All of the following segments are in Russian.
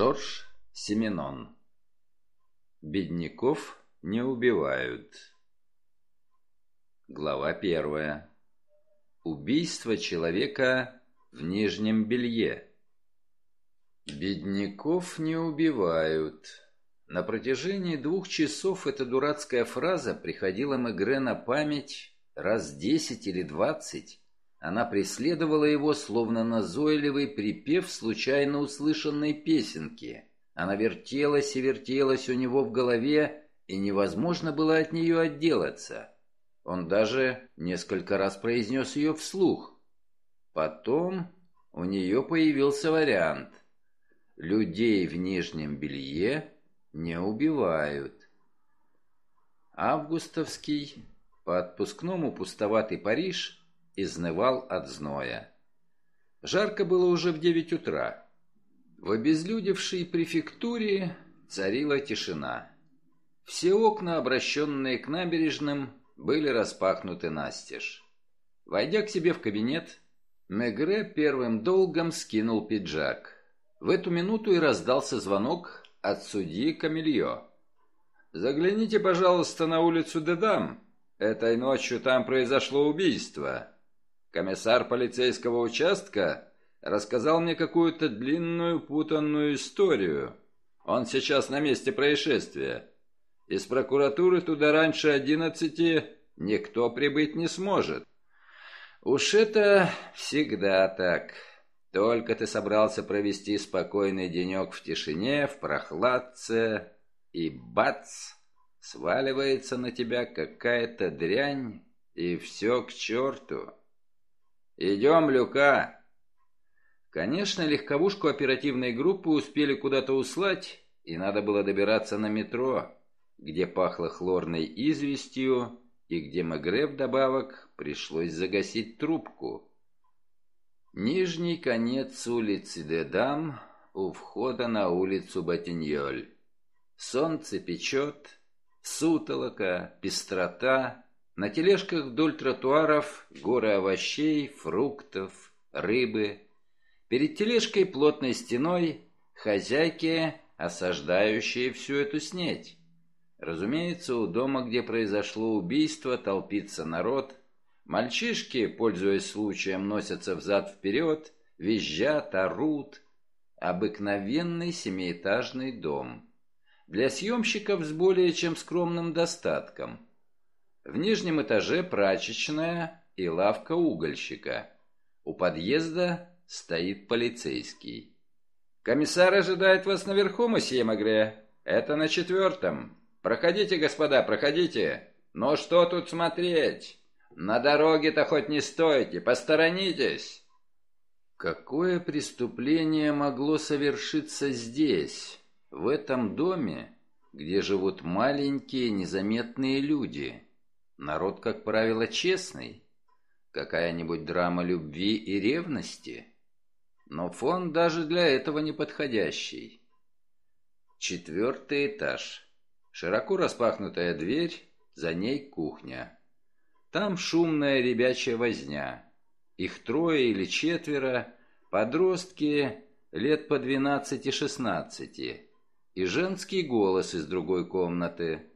Жорж Семенон Бедняков не убивают Глава первая Убийство человека в нижнем белье Бедняков не убивают. На протяжении двух часов эта дурацкая фраза приходила Мегре на память раз десять или двадцать. Она преследовала его, словно назойливый припев случайно услышанной песенки. Она вертелась и вертелась у него в голове, и невозможно было от нее отделаться. Он даже несколько раз произнес ее вслух. Потом у нее появился вариант. Людей в нижнем белье не убивают. Августовский, по отпускному пустоватый Париж, изнывал от зноя. Жарко было уже в девять утра. В обезлюдевшей префектуре царила тишина. Все окна, обращенные к набережным, были распахнуты настежь. Войдя к себе в кабинет, Мегре первым долгом скинул пиджак. В эту минуту и раздался звонок от судьи Камильо. «Загляните, пожалуйста, на улицу Дедам. Этой ночью там произошло убийство. Комиссар полицейского участка рассказал мне какую-то длинную путанную историю. Он сейчас на месте происшествия. Из прокуратуры туда раньше одиннадцати никто прибыть не сможет. Уж это всегда так. Только ты собрался провести спокойный денек в тишине, в прохладце, и бац, сваливается на тебя какая-то дрянь, и все к черту. Идем, Люка. Конечно, легковушку оперативной группы успели куда-то услать, и надо было добираться на метро где пахло хлорной известью и где Мегре вдобавок пришлось загасить трубку. Нижний конец улицы Дедам у входа на улицу Батиньоль. Солнце печет, сутолока, пестрота, на тележках вдоль тротуаров горы овощей, фруктов, рыбы. Перед тележкой плотной стеной хозяйки, осаждающие всю эту снеть. Разумеется, у дома, где произошло убийство, толпится народ. Мальчишки, пользуясь случаем, носятся взад-вперед, визжат, орут. Обыкновенный семиэтажный дом. Для съемщиков с более чем скромным достатком. В нижнем этаже прачечная и лавка угольщика. У подъезда стоит полицейский. «Комиссар ожидает вас наверху, месье Магре. Это на четвертом. Проходите, господа, проходите. Но что тут смотреть? На дороге-то хоть не стойте, посторонитесь. Какое преступление могло совершиться здесь, в этом доме, где живут маленькие незаметные люди? Народ, как правило, честный. Какая-нибудь драма любви и ревности? Но фон даже для этого не подходящий. Четвертый этаж. Широко распахнутая дверь, за ней кухня. Там шумная ребячья возня. Их трое или четверо, подростки лет по двенадцати-шестнадцати. И женский голос из другой комнаты.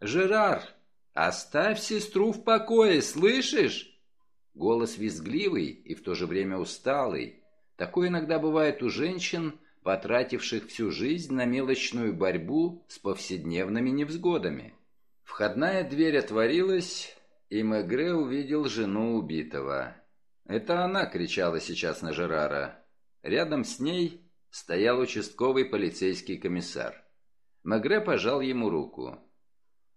«Жерар, оставь сестру в покое, слышишь?» Голос визгливый и в то же время усталый. Такое иногда бывает у женщин, потративших всю жизнь на мелочную борьбу с повседневными невзгодами. Входная дверь отворилась, и Мегре увидел жену убитого. Это она кричала сейчас на Жерара. Рядом с ней стоял участковый полицейский комиссар. Мегре пожал ему руку.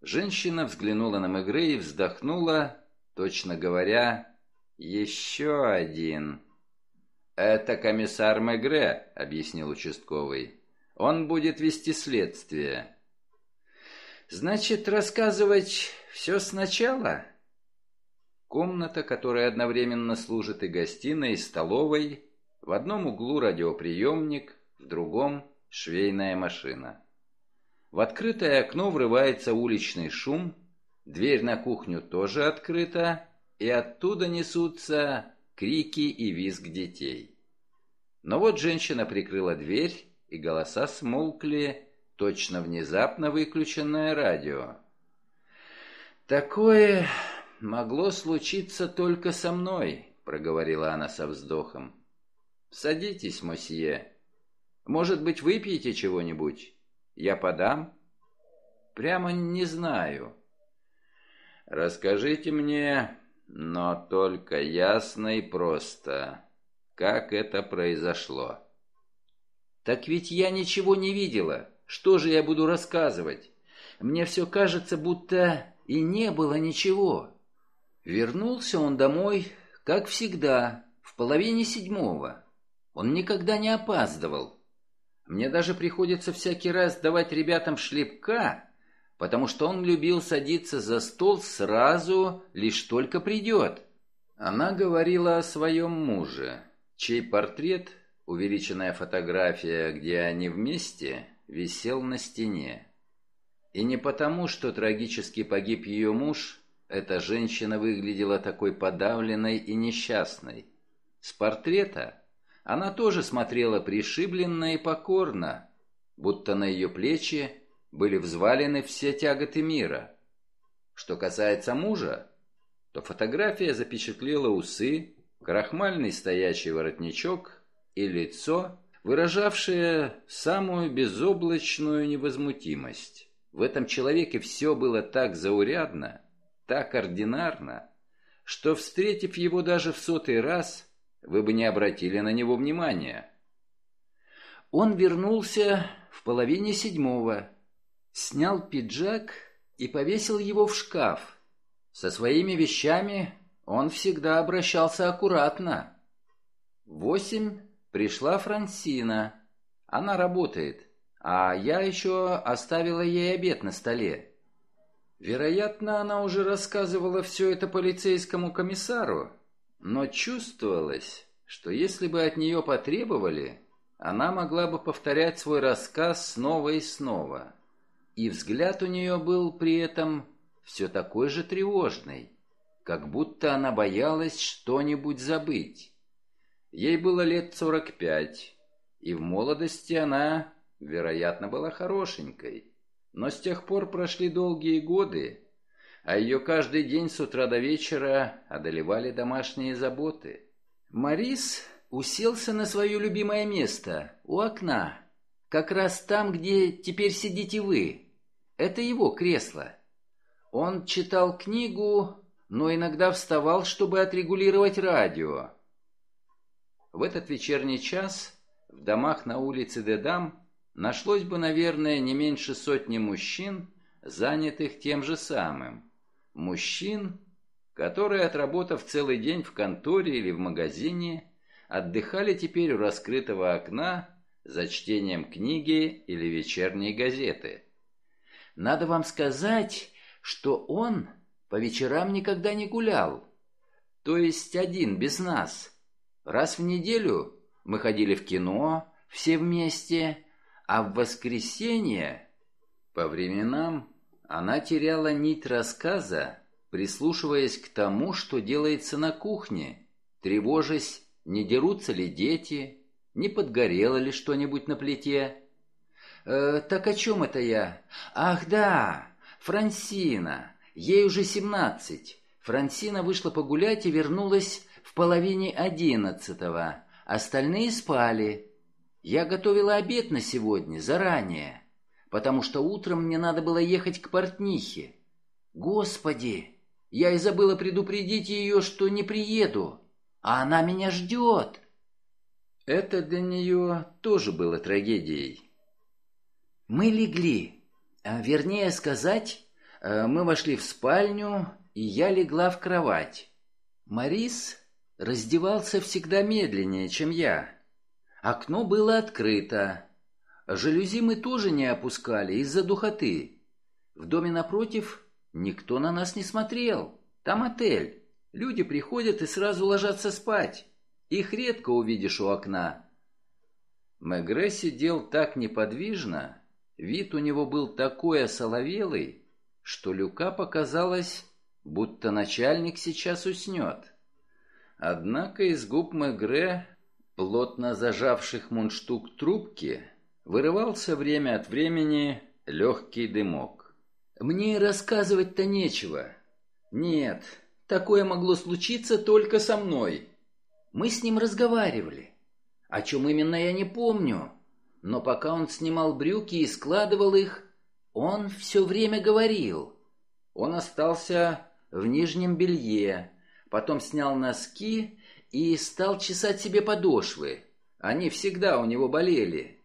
Женщина взглянула на Мегре и вздохнула, точно говоря, «Еще один». «Это комиссар Мегре», — объяснил участковый. «Он будет вести следствие». «Значит, рассказывать все сначала?» Комната, которая одновременно служит и гостиной, и столовой, в одном углу радиоприемник, в другом — швейная машина. В открытое окно врывается уличный шум, дверь на кухню тоже открыта, и оттуда несутся крики и визг детей. Но вот женщина прикрыла дверь и голоса смолкли, точно внезапно выключенное радио. «Такое могло случиться только со мной», — проговорила она со вздохом. «Садитесь, мосье. Может быть, выпьете чего-нибудь? Я подам?» «Прямо не знаю». «Расскажите мне, но только ясно и просто, как это произошло». «Так ведь я ничего не видела. Что же я буду рассказывать? Мне все кажется, будто и не было ничего». Вернулся он домой, как всегда, в половине седьмого. Он никогда не опаздывал. Мне даже приходится всякий раз давать ребятам шлепка, потому что он любил садиться за стол сразу, лишь только придет. Она говорила о своем муже, чей портрет, увеличенная фотография, где они вместе, висел на стене. И не потому, что трагически погиб ее муж, эта женщина выглядела такой подавленной и несчастной. С портрета она тоже смотрела пришибленно и покорно, будто на ее плечи были взвалены все тяготы мира. Что касается мужа, то фотография запечатлела усы, крахмальный стоячий воротничок и лицо, выражавшее самую безоблачную невозмутимость. В этом человеке все было так заурядно, так ординарно, что, встретив его даже в сотый раз, вы бы не обратили на него внимания. Он вернулся в половине седьмого, снял пиджак и повесил его в шкаф. Со своими вещами он всегда обращался аккуратно. Восемь пришла Франсина. Она работает, а я еще оставила ей обед на столе. Вероятно, она уже рассказывала все это полицейскому комиссару, но чувствовалось, что если бы от нее потребовали, она могла бы повторять свой рассказ снова и снова. И взгляд у нее был при этом все такой же тревожный, как будто она боялась что-нибудь забыть. Ей было лет сорок пять, и в молодости она, вероятно, была хорошенькой. Но с тех пор прошли долгие годы, а ее каждый день с утра до вечера одолевали домашние заботы. Марис уселся на свое любимое место, у окна, как раз там, где теперь сидите вы. Это его кресло. Он читал книгу, но иногда вставал, чтобы отрегулировать радио. В этот вечерний час в домах на улице Дедам нашлось бы, наверное, не меньше сотни мужчин, занятых тем же самым. Мужчин, которые, отработав целый день в конторе или в магазине, отдыхали теперь у раскрытого окна за чтением книги или вечерней газеты. Надо вам сказать, что он по вечерам никогда не гулял, то есть один, без нас. Раз в неделю мы ходили в кино, все вместе, а в воскресенье, по временам, она теряла нить рассказа, прислушиваясь к тому, что делается на кухне, тревожась, не дерутся ли дети, не подгорело ли что-нибудь на плите. «Э, «Так о чем это я? Ах, да, Франсина, ей уже семнадцать. Франсина вышла погулять и вернулась в половине одиннадцатого. Остальные спали. Я готовила обед на сегодня заранее, потому что утром мне надо было ехать к портнихе. Господи, я и забыла предупредить ее, что не приеду, а она меня ждет. Это для нее тоже было трагедией. Мы легли, а вернее сказать, э, мы вошли в спальню, и я легла в кровать. Марис раздевался всегда медленнее, чем я. Окно было открыто. Жалюзи мы тоже не опускали из-за духоты. В доме напротив никто на нас не смотрел. Там отель. Люди приходят и сразу ложатся спать. Их редко увидишь у окна. Мегре сидел так неподвижно, вид у него был такой осоловелый, что Люка показалось, будто начальник сейчас уснет. Однако из губ Мегре плотно зажавших мундштук трубки, вырывался время от времени легкий дымок. «Мне рассказывать-то нечего. Нет, такое могло случиться только со мной. Мы с ним разговаривали. О чем именно я не помню, но пока он снимал брюки и складывал их, он все время говорил. Он остался в нижнем белье, потом снял носки и стал чесать себе подошвы. Они всегда у него болели.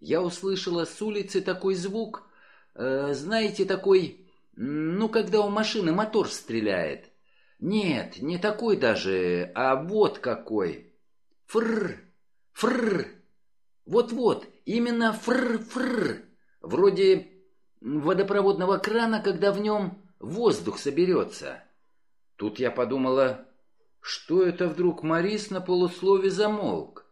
Я услышала с улицы такой звук, э, знаете, такой, ну, когда у машины мотор стреляет. Нет, не такой даже, а вот какой. Фрр, фрр. Вот-вот, именно фрр-фрр. Вроде водопроводного крана, когда в нем воздух соберется. Тут я подумала, что это вдруг Марис на полуслове замолк.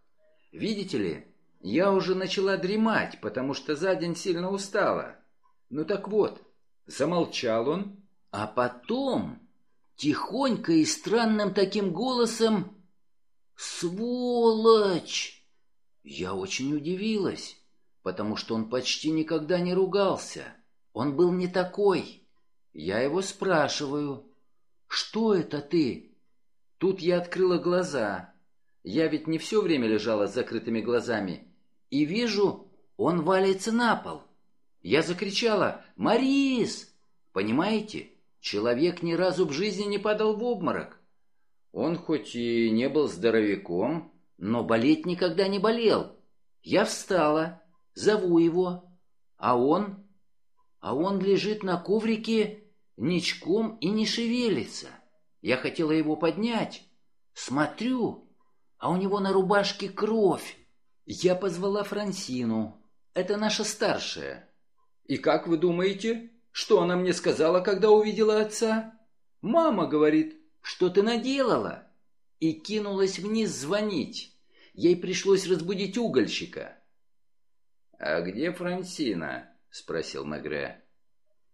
Видите ли, я уже начала дремать, потому что за день сильно устала. Ну так вот, замолчал он, а потом тихонько и странным таким голосом «Сволочь!» Я очень удивилась, потому что он почти никогда не ругался. Он был не такой. Я его спрашиваю, «Что это ты?» Тут я открыла глаза. Я ведь не все время лежала с закрытыми глазами. И вижу, он валяется на пол. Я закричала «Марис!» Понимаете? Человек ни разу в жизни не падал в обморок. Он хоть и не был здоровяком, но болеть никогда не болел. Я встала, зову его, а он... А он лежит на коврике ничком и не шевелится. Я хотела его поднять. Смотрю, а у него на рубашке кровь. Я позвала Франсину. Это наша старшая. И как вы думаете, что она мне сказала, когда увидела отца? Мама говорит, что ты наделала? И кинулась вниз звонить. Ей пришлось разбудить угольщика. «А где Франсина?» — спросил Мегре.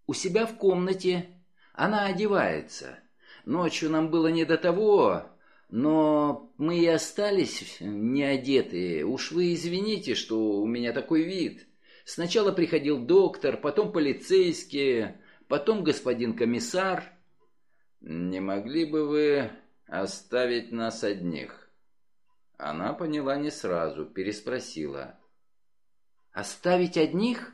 «У себя в комнате. Она одевается. Ночью нам было не до того, но мы и остались не одетые. Уж вы извините, что у меня такой вид». Сначала приходил доктор, потом полицейские, потом господин комиссар. Не могли бы вы оставить нас одних? Она поняла не сразу, переспросила. Оставить одних?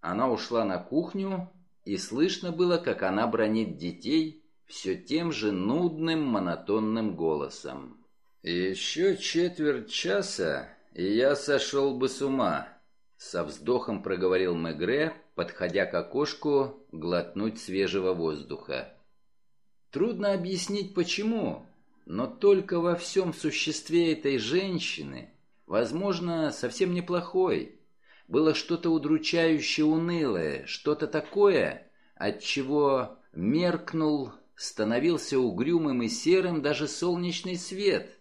Она ушла на кухню, и слышно было, как она бронит детей все тем же нудным монотонным голосом. «Еще четверть часа, и я сошел бы с ума», со вздохом проговорил Мегре, подходя к окошку глотнуть свежего воздуха. Трудно объяснить почему, но только во всем существе этой женщины, возможно, совсем неплохой, было что-то удручающе унылое, что-то такое, от чего меркнул, становился угрюмым и серым даже солнечный свет.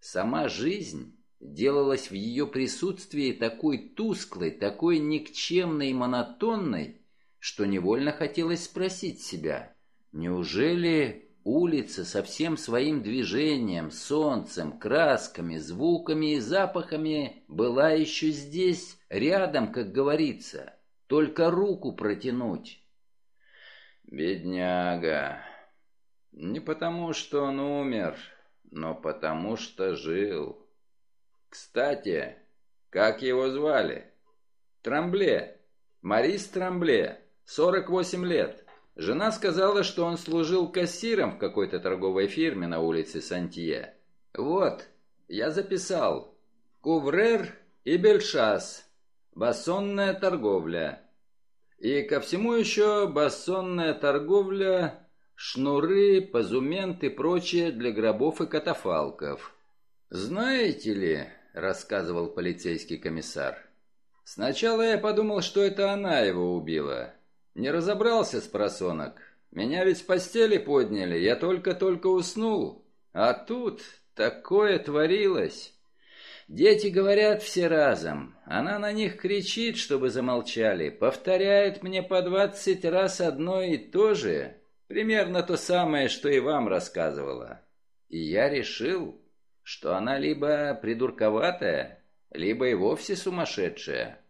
Сама жизнь делалась в ее присутствии такой тусклой, такой никчемной и монотонной, что невольно хотелось спросить себя, неужели улица со всем своим движением, солнцем, красками, звуками и запахами была еще здесь, рядом, как говорится, только руку протянуть? Бедняга. Не потому, что он умер, но потому, что жил. Кстати, как его звали? Трамбле. Марис Трамбле. 48 лет. Жена сказала, что он служил кассиром в какой-то торговой фирме на улице Сантье. Вот, я записал. Куврер и Бельшас. Бассонная торговля. И ко всему еще бассонная торговля, шнуры, позумент и прочее для гробов и катафалков. Знаете ли, — рассказывал полицейский комиссар. «Сначала я подумал, что это она его убила. Не разобрался с просонок. Меня ведь с постели подняли, я только-только уснул. А тут такое творилось. Дети говорят все разом. Она на них кричит, чтобы замолчали, повторяет мне по двадцать раз одно и то же. Примерно то самое, что и вам рассказывала. И я решил, что она либо придурковатая, либо и вовсе сумасшедшая.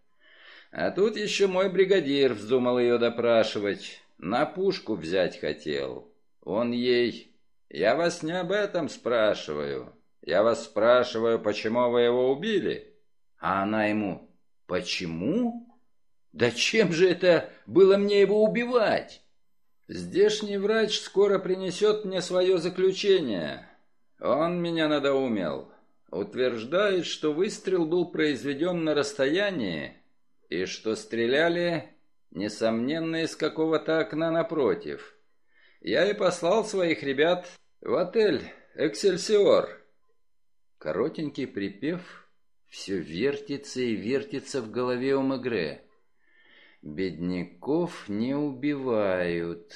А тут еще мой бригадир вздумал ее допрашивать, на пушку взять хотел. Он ей... «Я вас не об этом спрашиваю. Я вас спрашиваю, почему вы его убили?» А она ему... «Почему? Да чем же это было мне его убивать?» «Здешний врач скоро принесет мне свое заключение. Он меня надоумел. Утверждает, что выстрел был произведен на расстоянии, и что стреляли, несомненно, из какого-то окна напротив. Я и послал своих ребят в отель «Эксельсиор». Коротенький припев все вертится и вертится в голове у Мегре. Бедняков не убивают.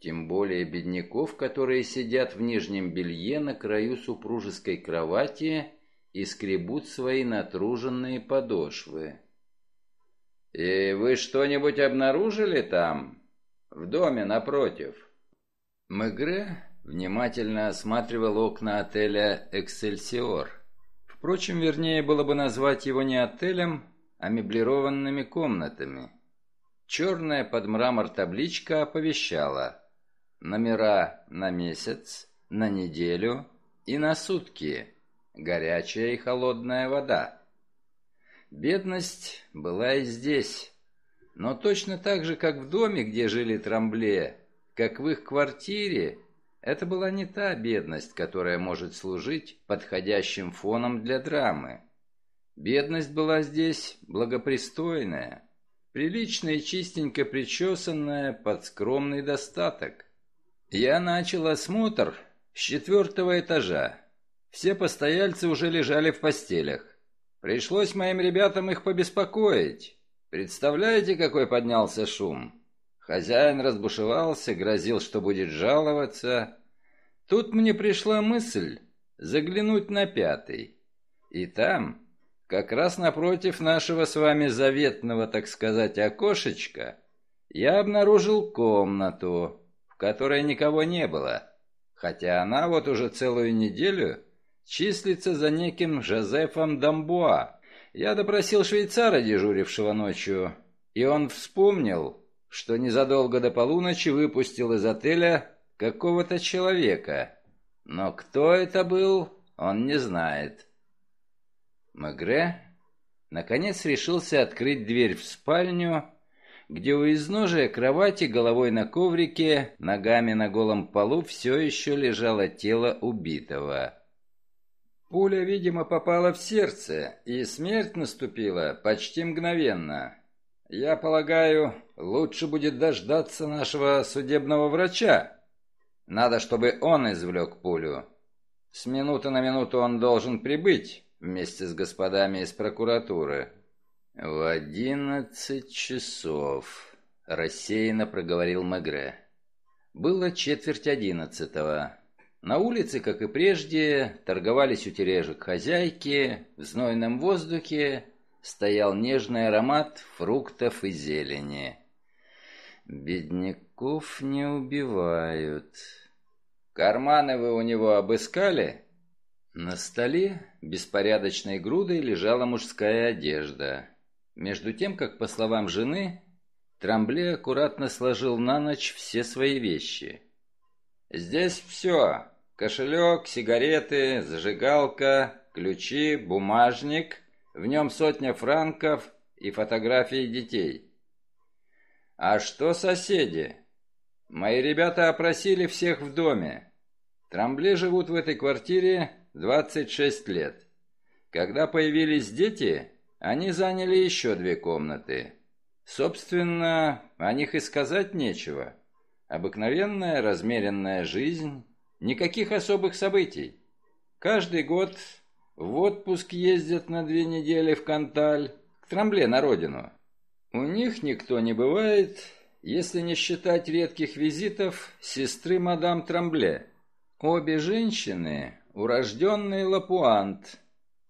Тем более бедняков, которые сидят в нижнем белье на краю супружеской кровати и скребут свои натруженные подошвы. «И вы что-нибудь обнаружили там? В доме напротив?» Мегре внимательно осматривал окна отеля «Эксельсиор». Впрочем, вернее было бы назвать его не отелем, а меблированными комнатами. Черная под мрамор табличка оповещала номера на месяц, на неделю и на сутки, горячая и холодная вода. Бедность была и здесь, но точно так же, как в доме, где жили Трамбле, как в их квартире, это была не та бедность, которая может служить подходящим фоном для драмы. Бедность была здесь благопристойная, прилично и чистенько причесанная под скромный достаток. Я начал осмотр с четвертого этажа. Все постояльцы уже лежали в постелях. Пришлось моим ребятам их побеспокоить. Представляете, какой поднялся шум? Хозяин разбушевался, грозил, что будет жаловаться. Тут мне пришла мысль заглянуть на пятый. И там, как раз напротив нашего с вами заветного, так сказать, окошечка, я обнаружил комнату, в которой никого не было, хотя она вот уже целую неделю числится за неким Жозефом Дамбуа. Я допросил швейцара, дежурившего ночью, и он вспомнил, что незадолго до полуночи выпустил из отеля какого-то человека. Но кто это был, он не знает. Магре, наконец, решился открыть дверь в спальню, где у изножия кровати головой на коврике, ногами на голом полу все еще лежало тело убитого. Пуля, видимо, попала в сердце, и смерть наступила почти мгновенно. Я полагаю, лучше будет дождаться нашего судебного врача. Надо, чтобы он извлек пулю. С минуты на минуту он должен прибыть вместе с господами из прокуратуры. В одиннадцать часов, рассеянно проговорил Мегре. Было четверть одиннадцатого. На улице, как и прежде, торговались у тележек хозяйки, в знойном воздухе стоял нежный аромат фруктов и зелени. Бедняков не убивают. Карманы вы у него обыскали? На столе беспорядочной грудой лежала мужская одежда. Между тем, как, по словам жены, Трамбле аккуратно сложил на ночь все свои вещи. «Здесь все. Кошелек, сигареты, зажигалка, ключи, бумажник, в нем сотня франков и фотографии детей. А что соседи? Мои ребята опросили всех в доме. Трамбле живут в этой квартире 26 лет. Когда появились дети, они заняли еще две комнаты. Собственно, о них и сказать нечего. Обыкновенная размеренная жизнь, Никаких особых событий. Каждый год в отпуск ездят на две недели в Канталь, к Трамбле на родину. У них никто не бывает, если не считать редких визитов сестры мадам Трамбле. Обе женщины – урожденные Лапуант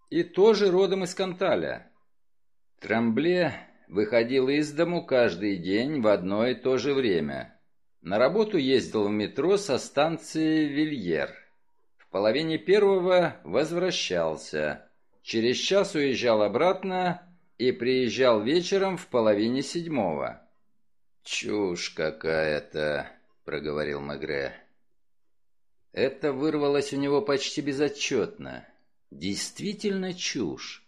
и тоже родом из Канталя. Трамбле выходил из дому каждый день в одно и то же время – на работу ездил в метро со станции Вильер. В половине первого возвращался. через час уезжал обратно и приезжал вечером в половине седьмого. «Чушь какая-то», — проговорил Мегре. Это вырвалось у него почти безотчетно. Действительно чушь.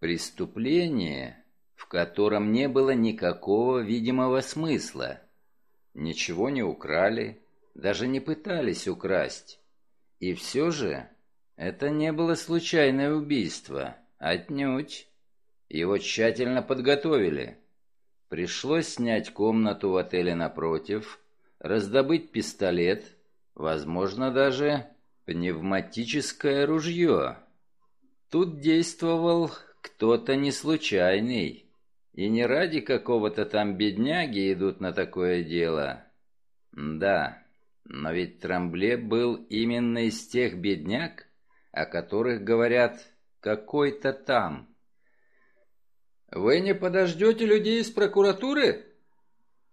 Преступление, в котором не было никакого видимого смысла. Ничего не украли, даже не пытались украсть. И все же это не было случайное убийство, отнюдь. Его тщательно подготовили. Пришлось снять комнату в отеле напротив, раздобыть пистолет, возможно, даже пневматическое ружье. Тут действовал кто-то не случайный. И не ради какого-то там бедняги идут на такое дело. Да, но ведь Трамбле был именно из тех бедняк, о которых говорят «какой-то там». «Вы не подождете людей из прокуратуры?»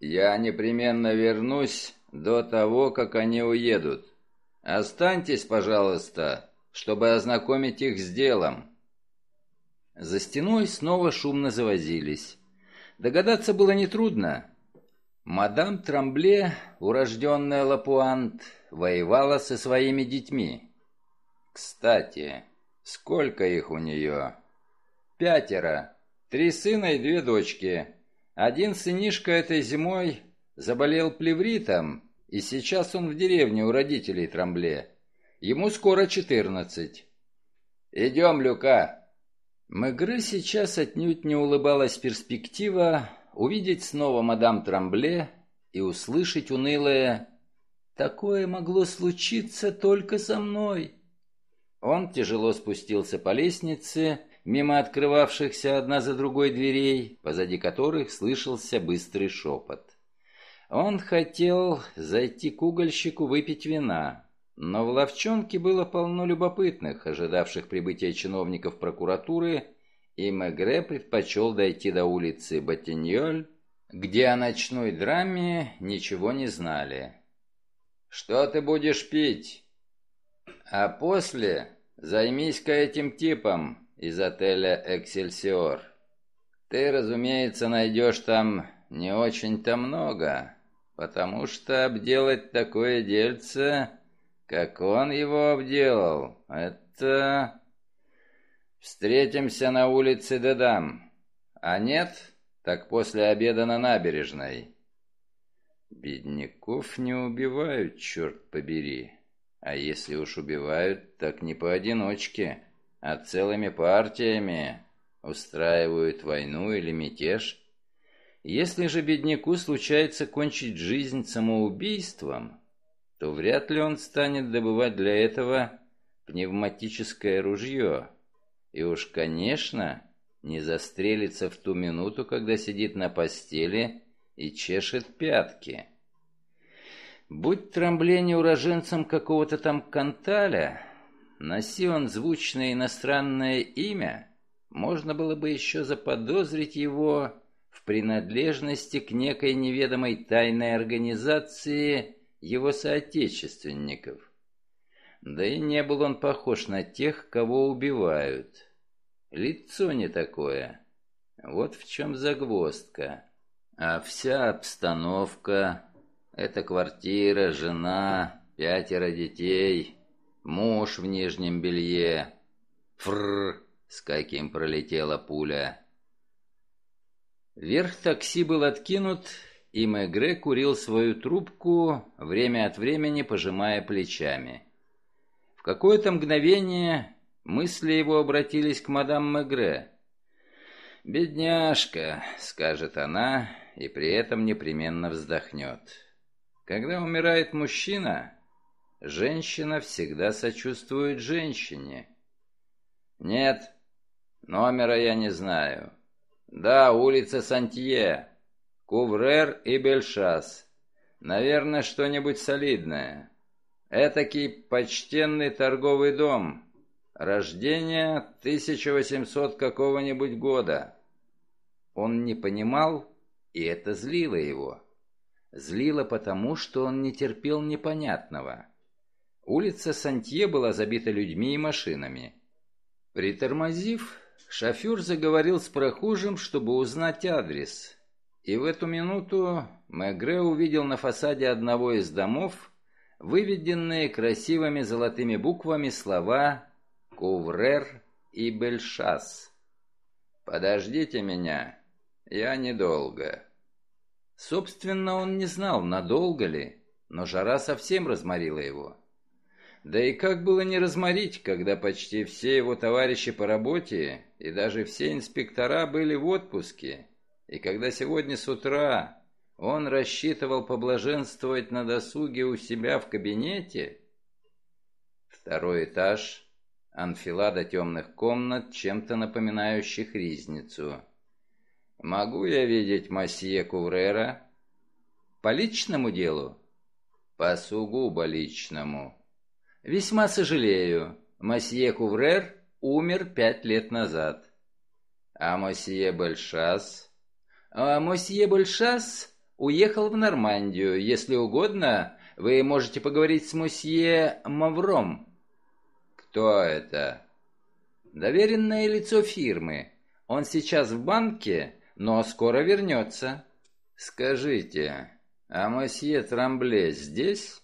«Я непременно вернусь до того, как они уедут. Останьтесь, пожалуйста, чтобы ознакомить их с делом». За стеной снова шумно завозились. Догадаться было нетрудно. Мадам Трамбле, урожденная Лапуант, воевала со своими детьми. Кстати, сколько их у нее? Пятеро. Три сына и две дочки. Один сынишка этой зимой заболел плевритом, и сейчас он в деревне у родителей Трамбле. Ему скоро четырнадцать. «Идем, Люка!» Мегре сейчас отнюдь не улыбалась перспектива увидеть снова мадам Трамбле и услышать унылое «Такое могло случиться только со мной». Он тяжело спустился по лестнице, мимо открывавшихся одна за другой дверей, позади которых слышался быстрый шепот. Он хотел зайти к угольщику выпить вина, но в ловчонке было полно любопытных, ожидавших прибытия чиновников прокуратуры, и Мегре предпочел дойти до улицы Батиньоль, где о ночной драме ничего не знали. «Что ты будешь пить?» «А после займись-ка этим типом из отеля «Эксельсиор». Ты, разумеется, найдешь там не очень-то много, потому что обделать такое дельце как он его обделал, это... Встретимся на улице Дедам. А нет, так после обеда на набережной. Бедняков не убивают, черт побери. А если уж убивают, так не поодиночке, а целыми партиями устраивают войну или мятеж. Если же бедняку случается кончить жизнь самоубийством, то вряд ли он станет добывать для этого пневматическое ружье. И уж, конечно, не застрелится в ту минуту, когда сидит на постели и чешет пятки. Будь трамбление уроженцем какого-то там Канталя, носи он звучное иностранное имя, можно было бы еще заподозрить его в принадлежности к некой неведомой тайной организации его соотечественников. Да и не был он похож на тех, кого убивают. Лицо не такое. Вот в чем загвоздка. А вся обстановка — это квартира, жена, пятеро детей, муж в нижнем белье. Фррр, с каким пролетела пуля. Верх такси был откинут, и Мегре курил свою трубку, время от времени пожимая плечами. В какое-то мгновение мысли его обратились к мадам Мегре. «Бедняжка», — скажет она, и при этом непременно вздохнет. Когда умирает мужчина, женщина всегда сочувствует женщине. «Нет, номера я не знаю. Да, улица Сантье, Куврер и Бельшас. Наверное, что-нибудь солидное. Этакий почтенный торговый дом. Рождение 1800 какого-нибудь года. Он не понимал, и это злило его. Злило потому, что он не терпел непонятного. Улица Сантье была забита людьми и машинами. Притормозив, шофер заговорил с прохожим, чтобы узнать адрес. И в эту минуту Мегре увидел на фасаде одного из домов выведенные красивыми золотыми буквами слова «Куврер» и «Бельшас». «Подождите меня, я недолго». Собственно, он не знал, надолго ли, но жара совсем разморила его. Да и как было не разморить, когда почти все его товарищи по работе и даже все инспектора были в отпуске, и когда сегодня с утра он рассчитывал поблаженствовать на досуге у себя в кабинете? Второй этаж, анфилада темных комнат, чем-то напоминающих ризницу. «Могу я видеть масье Куврера?» «По личному делу?» «По сугубо личному». «Весьма сожалею. Масье Куврер умер пять лет назад». «А мосье Большас?» «А мосье Большас уехал в Нормандию. Если угодно, вы можете поговорить с мосье Мавром». «Кто это?» «Доверенное лицо фирмы. Он сейчас в банке, но скоро вернется». «Скажите, а мосье Трамбле здесь?»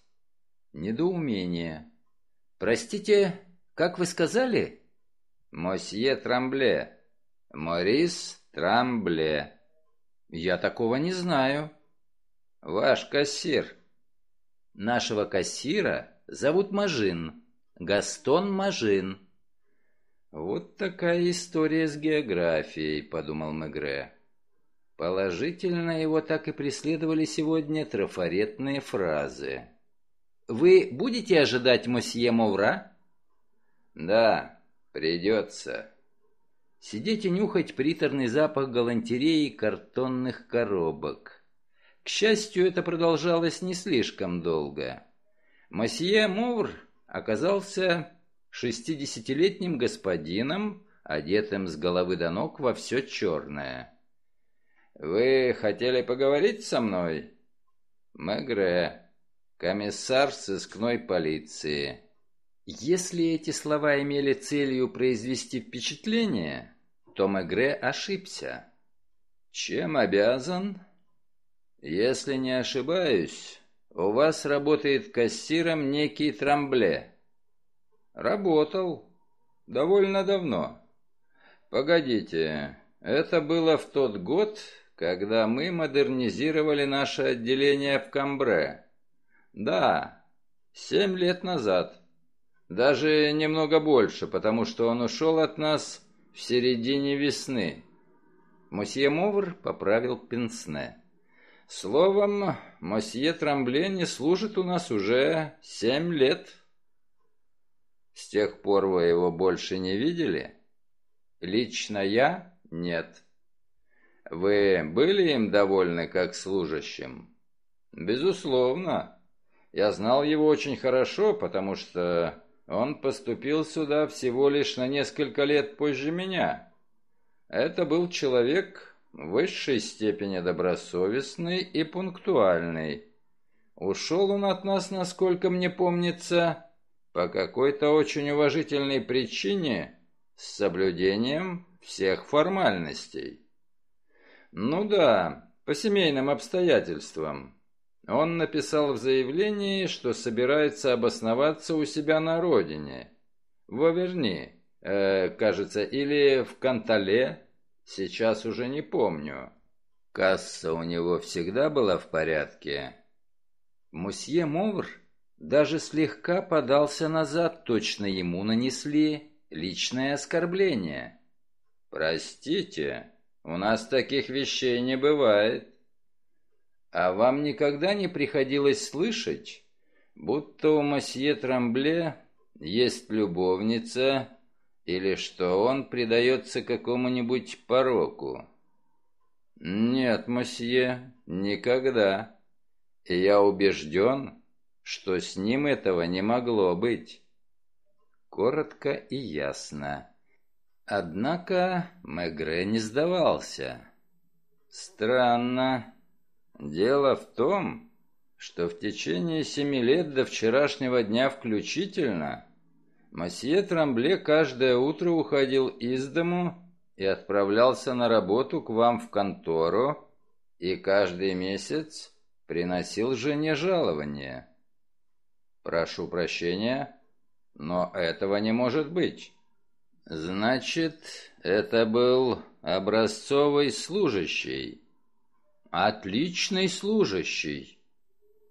«Недоумение. «Простите, как вы сказали?» «Мосье Трамбле. Морис Трамбле». «Я такого не знаю». «Ваш кассир». «Нашего кассира зовут Мажин. Гастон Мажин». «Вот такая история с географией», — подумал Мегре. Положительно его так и преследовали сегодня трафаретные фразы. Вы будете ожидать мосье Мовра? Да, придется. Сидеть и нюхать приторный запах галантереи картонных коробок. К счастью, это продолжалось не слишком долго. Мосье Мовр оказался шестидесятилетним господином, одетым с головы до ног во все черное. «Вы хотели поговорить со мной?» «Мегре», Комиссар сыскной полиции. Если эти слова имели целью произвести впечатление, то Мегре ошибся. Чем обязан? Если не ошибаюсь, у вас работает кассиром некий Трамбле. Работал. Довольно давно. Погодите, это было в тот год, когда мы модернизировали наше отделение в Камбре. Да, семь лет назад. Даже немного больше, потому что он ушел от нас в середине весны. Мосье Мовр поправил пенсне. Словом, мосье Трамбле не служит у нас уже семь лет. С тех пор вы его больше не видели? Лично я — нет. Вы были им довольны как служащим? Безусловно. Я знал его очень хорошо, потому что он поступил сюда всего лишь на несколько лет позже меня. Это был человек в высшей степени добросовестный и пунктуальный. Ушел он от нас, насколько мне помнится, по какой-то очень уважительной причине с соблюдением всех формальностей. Ну да, по семейным обстоятельствам. Он написал в заявлении, что собирается обосноваться у себя на родине. В Аверни, э, кажется, или в Кантале, сейчас уже не помню. Касса у него всегда была в порядке. Мусье Мовр даже слегка подался назад, точно ему нанесли личное оскорбление. «Простите, у нас таких вещей не бывает». А вам никогда не приходилось слышать, будто у мосье Трамбле есть любовница или что он предается какому-нибудь пороку? Нет, мосье, никогда. И я убежден, что с ним этого не могло быть. Коротко и ясно. Однако Мегре не сдавался. Странно. Дело в том, что в течение семи лет до вчерашнего дня включительно Мосье Трамбле каждое утро уходил из дому и отправлялся на работу к вам в контору, и каждый месяц приносил жене жалование. Прошу прощения, но этого не может быть. Значит, это был образцовый служащий. Отличный служащий.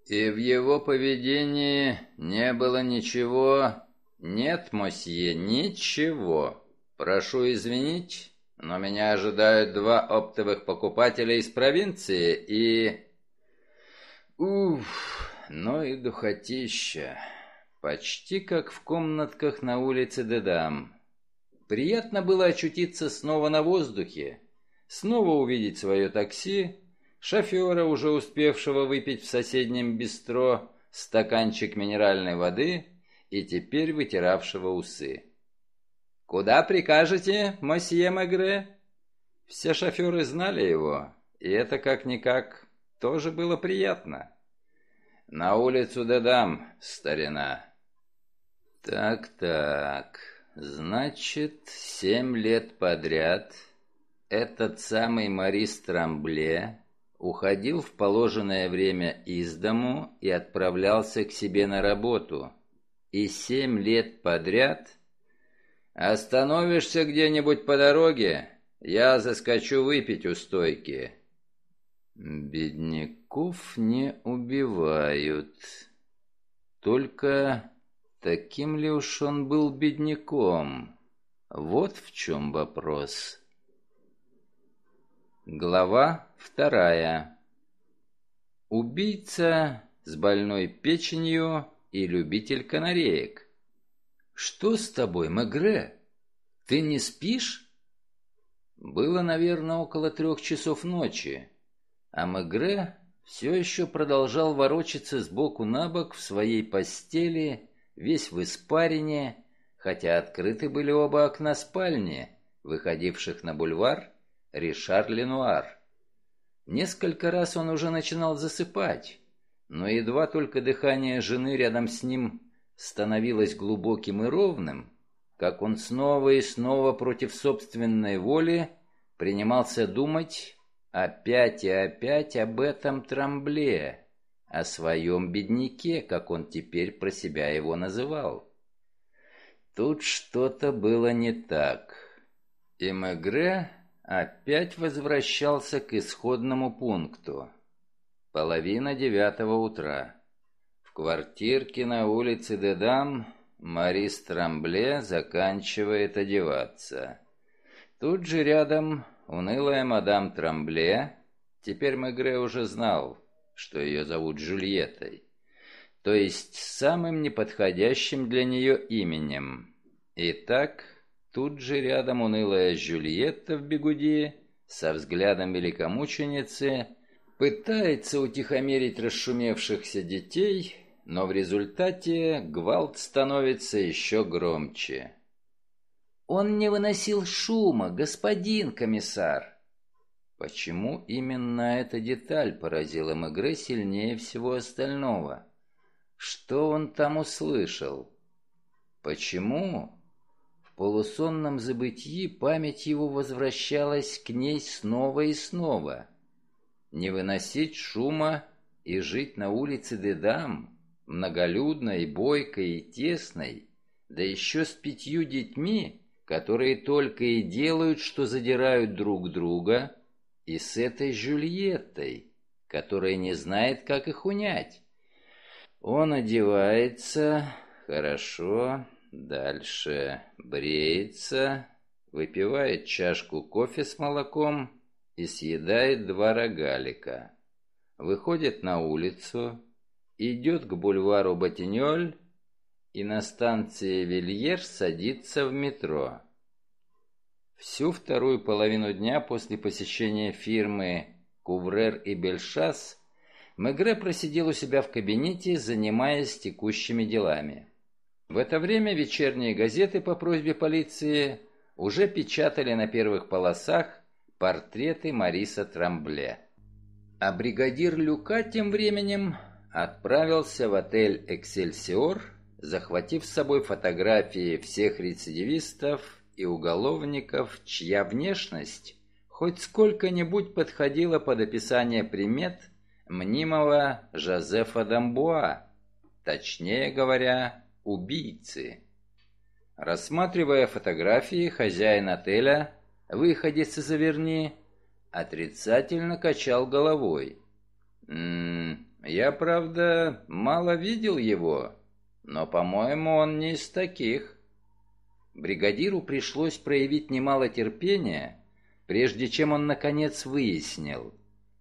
И в его поведении не было ничего... Нет, мосье, ничего. Прошу извинить, но меня ожидают два оптовых покупателя из провинции и... Уф, ну и духотища. Почти как в комнатках на улице Дедам. Приятно было очутиться снова на воздухе, снова увидеть свое такси, шофера, уже успевшего выпить в соседнем бистро стаканчик минеральной воды и теперь вытиравшего усы. «Куда прикажете, мосье Мегре?» Все шоферы знали его, и это как-никак тоже было приятно. «На улицу Дедам, старина». «Так-так, значит, семь лет подряд этот самый Марис Трамбле уходил в положенное время из дому и отправлялся к себе на работу. И семь лет подряд... Остановишься где-нибудь по дороге, я заскочу выпить у стойки. Бедняков не убивают. Только таким ли уж он был бедняком? Вот в чем вопрос. Глава вторая. Убийца с больной печенью и любитель канареек. «Что с тобой, Мегре? Ты не спишь?» Было, наверное, около трех часов ночи, а Мегре все еще продолжал ворочаться сбоку на бок в своей постели, весь в испарине, хотя открыты были оба окна спальни, выходивших на бульвар Ришар-Ленуар. Несколько раз он уже начинал засыпать, но едва только дыхание жены рядом с ним становилось глубоким и ровным, как он снова и снова против собственной воли принимался думать опять и опять об этом Трамбле, о своем бедняке, как он теперь про себя его называл. Тут что-то было не так. И Мегре опять возвращался к исходному пункту. Половина девятого утра. В квартирке на улице Дедам Марис Трамбле заканчивает одеваться. Тут же рядом унылая мадам Трамбле, теперь Мегре уже знал, что ее зовут Жюльеттой, то есть самым неподходящим для нее именем. Итак, Тут же рядом унылая Жюльетта в бегуди со взглядом великомученицы пытается утихомирить расшумевшихся детей, но в результате гвалт становится еще громче. «Он не выносил шума, господин комиссар!» Почему именно эта деталь поразила Мегре сильнее всего остального? Что он там услышал? Почему? Полусонном забытии память его возвращалась к ней снова и снова. Не выносить шума и жить на улице Дедам, многолюдной, бойкой и тесной, да еще с пятью детьми, которые только и делают, что задирают друг друга, и с этой Жюльеттой, которая не знает, как их унять. Он одевается, хорошо, Дальше бреется, выпивает чашку кофе с молоком и съедает два рогалика. Выходит на улицу, идет к бульвару Батинёль и на станции Вильер садится в метро. Всю вторую половину дня после посещения фирмы Куврер и Бельшас Мегре просидел у себя в кабинете, занимаясь текущими делами. В это время вечерние газеты по просьбе полиции уже печатали на первых полосах портреты Мариса Трамбле. А бригадир Люка тем временем отправился в отель «Эксельсиор» захватив с собой фотографии всех рецидивистов и уголовников, чья внешность хоть сколько-нибудь подходила под описание примет мнимого Жозефа Дамбуа, точнее говоря, убийцы. Рассматривая фотографии, хозяин отеля, выходец из Аверни, отрицательно качал головой. «М -м, «Я, правда, мало видел его, но, по-моему, он не из таких». Бригадиру пришлось проявить немало терпения, прежде чем он, наконец, выяснил.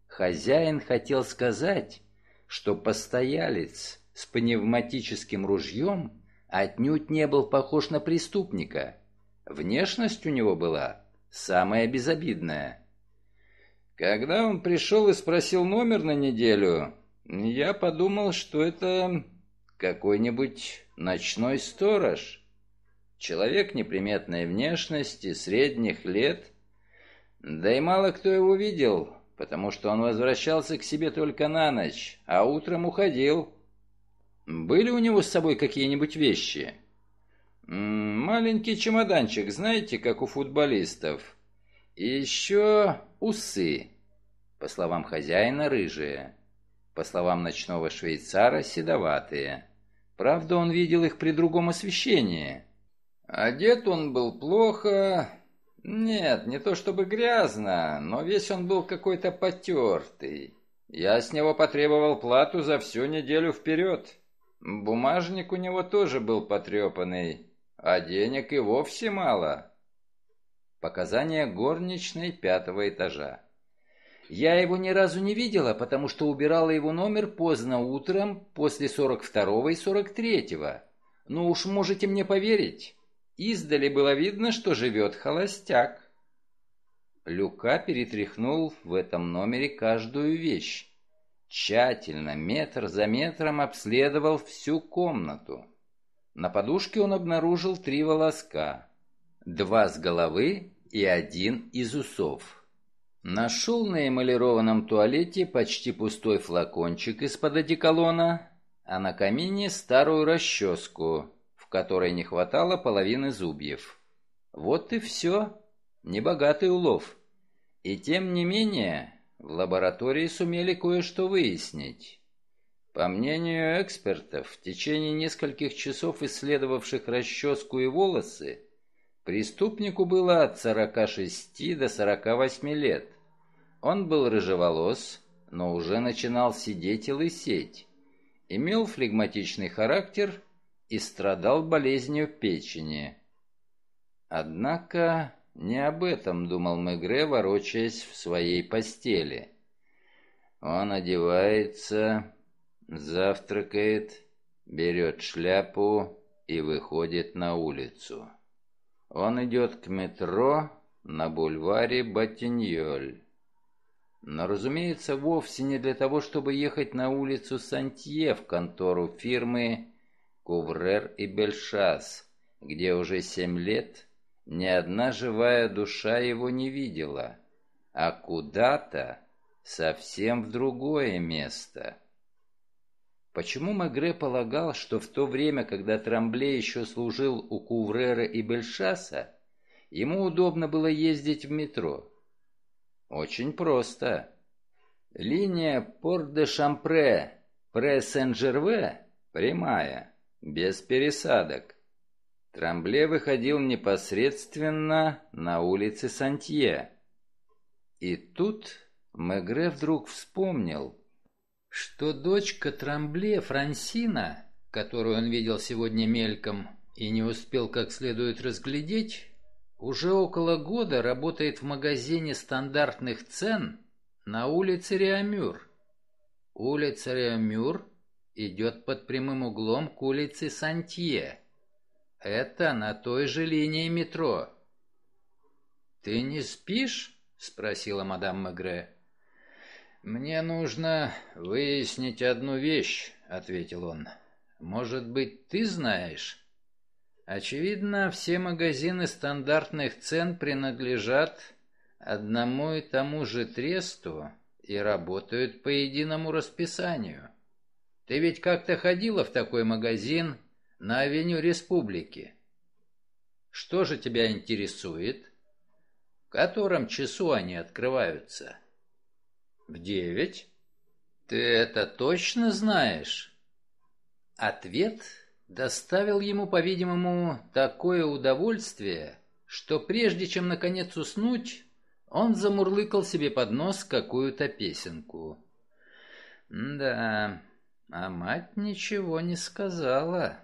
Хозяин хотел сказать, что постоялец с пневматическим ружьем отнюдь не был похож на преступника. Внешность у него была самая безобидная. Когда он пришел и спросил номер на неделю, я подумал, что это какой-нибудь ночной сторож. Человек неприметной внешности, средних лет. Да и мало кто его видел, потому что он возвращался к себе только на ночь, а утром уходил. Были у него с собой какие-нибудь вещи? Маленький чемоданчик, знаете, как у футболистов. И еще усы. По словам хозяина, рыжие. По словам ночного швейцара, седоватые. Правда, он видел их при другом освещении. Одет он был плохо. Нет, не то чтобы грязно, но весь он был какой-то потертый. Я с него потребовал плату за всю неделю вперед. Бумажник у него тоже был потрепанный, а денег и вовсе мало. Показания горничной пятого этажа. Я его ни разу не видела, потому что убирала его номер поздно утром после 42-го и 43-го. Ну уж можете мне поверить, издали было видно, что живет холостяк. Люка перетряхнул в этом номере каждую вещь. Тщательно, метр за метром обследовал всю комнату. На подушке он обнаружил три волоска. Два с головы и один из усов. Нашел на эмалированном туалете почти пустой флакончик из-под одеколона, а на камине старую расческу, в которой не хватало половины зубьев. Вот и все. Небогатый улов. И тем не менее, в лаборатории сумели кое-что выяснить. По мнению экспертов, в течение нескольких часов исследовавших расческу и волосы, преступнику было от 46 до 48 лет. Он был рыжеволос, но уже начинал сидеть и лысеть. Имел флегматичный характер и страдал болезнью печени. Однако не об этом думал Мегре, ворочаясь в своей постели. Он одевается, завтракает, берет шляпу и выходит на улицу. Он идет к метро на бульваре Батиньоль. Но, разумеется, вовсе не для того, чтобы ехать на улицу Сантье в контору фирмы Куврер и Бельшас, где уже семь лет ни одна живая душа его не видела, а куда-то совсем в другое место. Почему Мегре полагал, что в то время, когда Трамбле еще служил у Куврера и Бельшаса, ему удобно было ездить в метро? Очень просто. Линия Порт-де-Шампре, Пре-Сен-Жерве прямая, без пересадок. Трамбле выходил непосредственно на улице Сантье. И тут Мегре вдруг вспомнил, что дочка Трамбле, Франсина, которую он видел сегодня мельком и не успел как следует разглядеть, уже около года работает в магазине стандартных цен на улице Реамюр. Улица Реамюр идет под прямым углом к улице Сантье. Это на той же линии метро. «Ты не спишь?» — спросила мадам Мегре. «Мне нужно выяснить одну вещь», — ответил он. «Может быть, ты знаешь?» Очевидно, все магазины стандартных цен принадлежат одному и тому же тресту и работают по единому расписанию. Ты ведь как-то ходила в такой магазин, на авеню Республики. Что же тебя интересует? В котором часу они открываются? В девять? Ты это точно знаешь? Ответ доставил ему, по-видимому, такое удовольствие, что прежде чем наконец уснуть, он замурлыкал себе под нос какую-то песенку. Да, а мать ничего не сказала.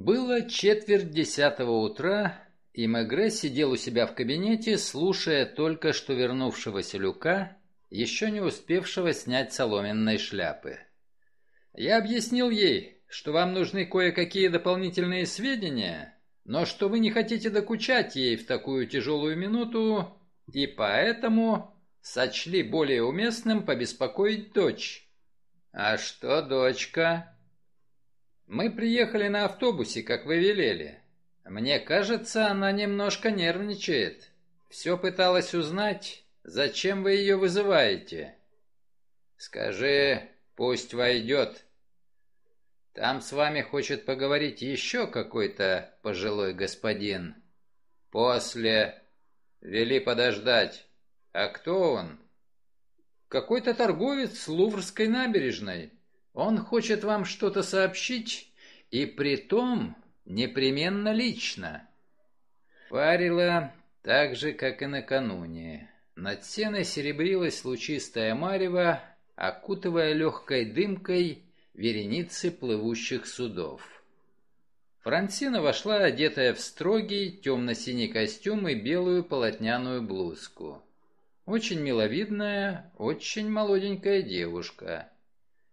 Было четверть десятого утра, и Мегре сидел у себя в кабинете, слушая только что вернувшегося Люка, еще не успевшего снять соломенной шляпы. Я объяснил ей, что вам нужны кое-какие дополнительные сведения, но что вы не хотите докучать ей в такую тяжелую минуту, и поэтому сочли более уместным побеспокоить дочь. А что, дочка? Мы приехали на автобусе, как вы велели. Мне кажется, она немножко нервничает. Все пыталась узнать, зачем вы ее вызываете. Скажи, пусть войдет. Там с вами хочет поговорить еще какой-то пожилой господин. После. Вели подождать. А кто он? Какой-то торговец с Луврской набережной. Он хочет вам что-то сообщить, и при том непременно лично. Парило так же, как и накануне. Над сеной серебрилась лучистая марево, окутывая легкой дымкой вереницы плывущих судов. Франсина вошла, одетая в строгий темно-синий костюм и белую полотняную блузку. Очень миловидная, очень молоденькая девушка.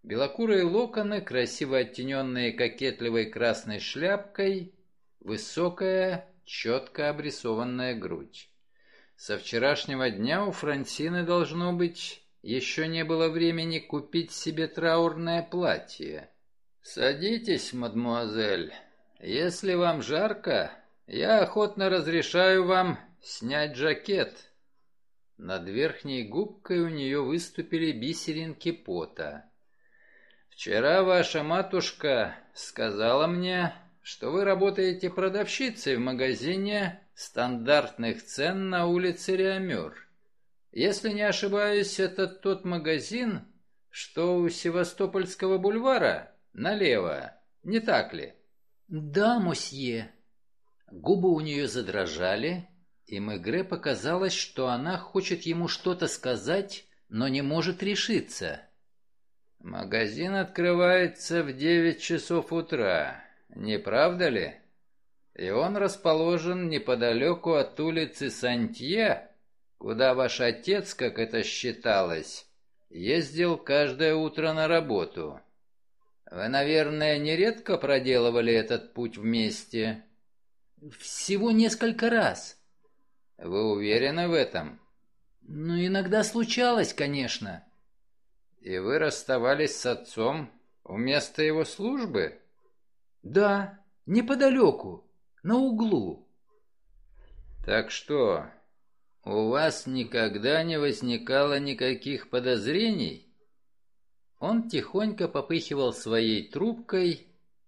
Белокурые локоны, красиво оттененные кокетливой красной шляпкой, высокая, четко обрисованная грудь. Со вчерашнего дня у Франсины, должно быть, еще не было времени купить себе траурное платье. «Садитесь, мадмуазель. Если вам жарко, я охотно разрешаю вам снять жакет». Над верхней губкой у нее выступили бисеринки пота. «Вчера ваша матушка сказала мне, что вы работаете продавщицей в магазине стандартных цен на улице Реамер. Если не ошибаюсь, это тот магазин, что у Севастопольского бульвара, налево, не так ли? Да, мосье. Губы у нее задрожали, и Мегре показалось, что она хочет ему что-то сказать, но не может решиться. Магазин открывается в девять часов утра, не правда ли? И он расположен неподалеку от улицы Сантье, куда ваш отец, как это считалось, ездил каждое утро на работу. Вы, наверное, нередко проделывали этот путь вместе? Всего несколько раз. Вы уверены в этом? Ну, иногда случалось, конечно. И вы расставались с отцом у места его службы? Да, неподалеку, на углу. Так что, у вас никогда не возникало никаких подозрений? Он тихонько попыхивал своей трубкой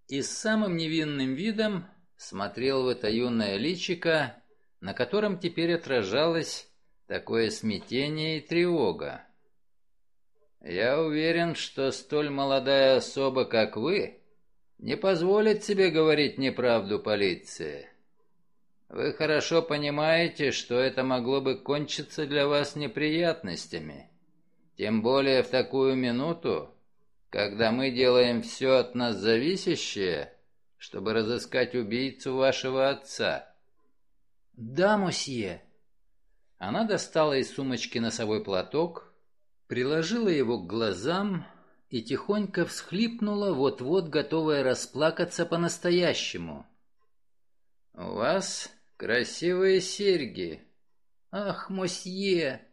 и с самым невинным видом смотрел в это юное личико, на котором теперь отражалось такое смятение и тревога. «Я уверен, что столь молодая особа, как вы, не позволит себе говорить неправду полиции. Вы хорошо понимаете, что это могло бы кончиться для вас неприятностями. Тем более в такую минуту, когда мы делаем все от нас зависящее, чтобы разыскать убийцу вашего отца. Да, мосье. Она достала из сумочки носовой платок, приложила его к глазам и тихонько всхлипнула, вот-вот готовая расплакаться по-настоящему. «У вас Красивые серьги. Ах, мосье.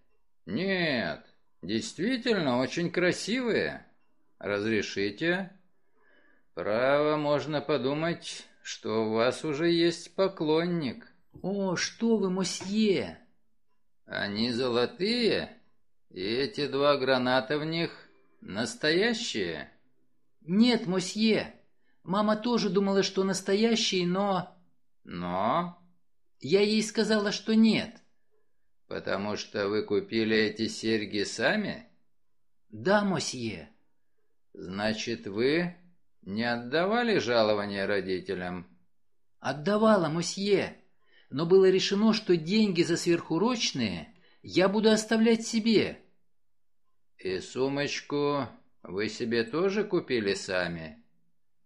Нет, действительно очень красивые. Разрешите? Право, можно подумать, что у вас уже есть поклонник. О, что вы, мосье. Они золотые, и эти два граната в них настоящие. Нет, мосье. Мама тоже думала, что настоящий, но... Но? Я ей сказала, что нет. Потому что вы купили эти серьги сами? Да, мосье. Значит, вы не отдавали жалования родителям? Отдавала, мосье. Но было решено, что деньги за сверхурочные я буду оставлять себе. И сумочку вы себе тоже купили сами?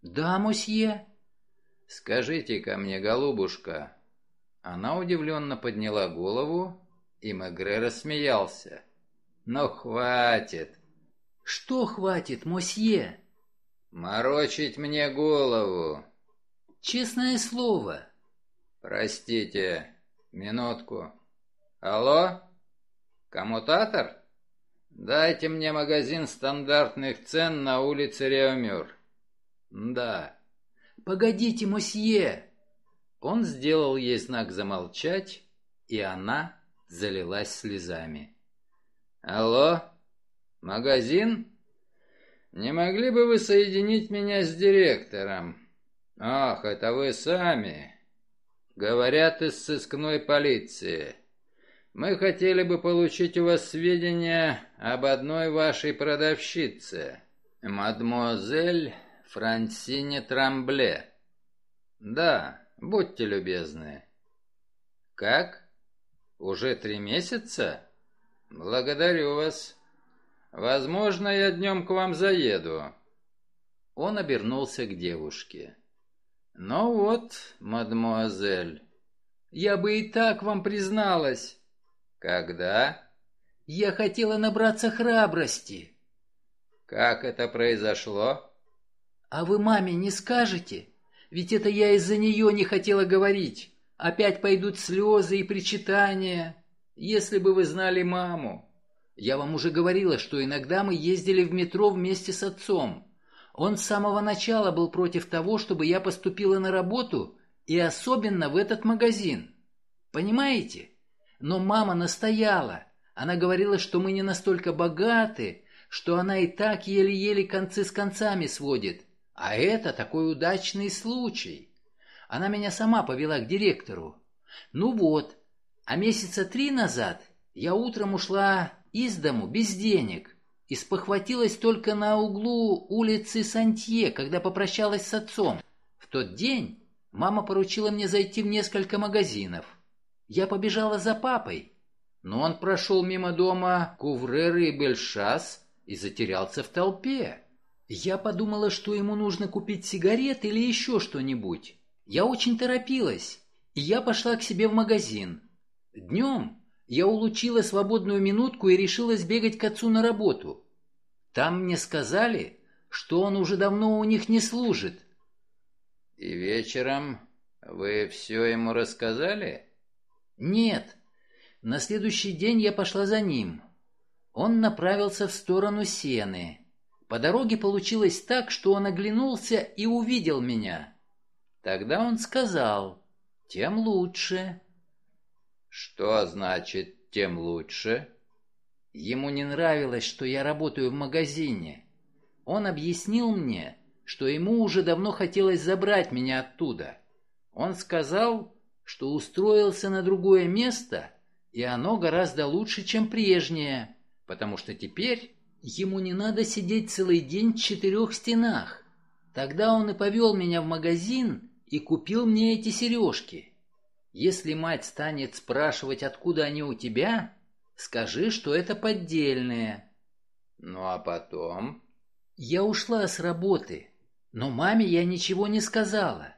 Да, мосье. Скажите ко мне, голубушка. Она удивленно подняла голову, и Мегре рассмеялся. Но хватит. Что хватит, мосье? Морочить мне голову. Честное слово. Простите, минутку. Алло? Коммутатор? Дайте мне магазин стандартных цен на улице Реомюр. Да. Погодите, мосье. Он сделал ей знак замолчать, и она залилась слезами. Алло? Магазин? Не могли бы вы соединить меня с директором? Ах, это вы сами. Говорят из сыскной полиции. Мы хотели бы получить у вас сведения об одной вашей продавщице, мадмуазель Франсине Трамбле. Да, будьте любезны. Как? Уже три месяца? Благодарю вас. Возможно, я днем к вам заеду. Он обернулся к девушке. Ну вот, мадмуазель, я бы и так вам призналась. «Когда?» «Я хотела набраться храбрости». «Как это произошло?» «А вы маме не скажете? Ведь это я из-за нее не хотела говорить. Опять пойдут слезы и причитания. Если бы вы знали маму. Я вам уже говорила, что иногда мы ездили в метро вместе с отцом. Он с самого начала был против того, чтобы я поступила на работу, и особенно в этот магазин. Понимаете? Но мама настояла. Она говорила, что мы не настолько богаты, что она и так еле-еле концы с концами сводит. А это такой удачный случай. Она меня сама повела к директору. Ну вот, а месяца три назад я утром ушла из дому без денег и спохватилась только на углу улицы Сантье, когда попрощалась с отцом. В тот день мама поручила мне зайти в несколько магазинов – я побежала за папой, но он прошел мимо дома Кувреры и Бельшас и затерялся в толпе. Я подумала, что ему нужно купить сигарет или еще что-нибудь. Я очень торопилась, и я пошла к себе в магазин. Днем я улучила свободную минутку и решила сбегать к отцу на работу. Там мне сказали, что он уже давно у них не служит. «И вечером вы все ему рассказали?» «Нет. На следующий день я пошла за ним. Он направился в сторону сены. По дороге получилось так, что он оглянулся и увидел меня. Тогда он сказал, тем лучше». «Что значит «тем лучше»?» Ему не нравилось, что я работаю в магазине. Он объяснил мне, что ему уже давно хотелось забрать меня оттуда. Он сказал, что устроился на другое место, и оно гораздо лучше, чем прежнее, потому что теперь ему не надо сидеть целый день в четырех стенах. Тогда он и повел меня в магазин и купил мне эти сережки. Если мать станет спрашивать, откуда они у тебя, скажи, что это поддельные. Ну а потом? Я ушла с работы, но маме я ничего не сказала.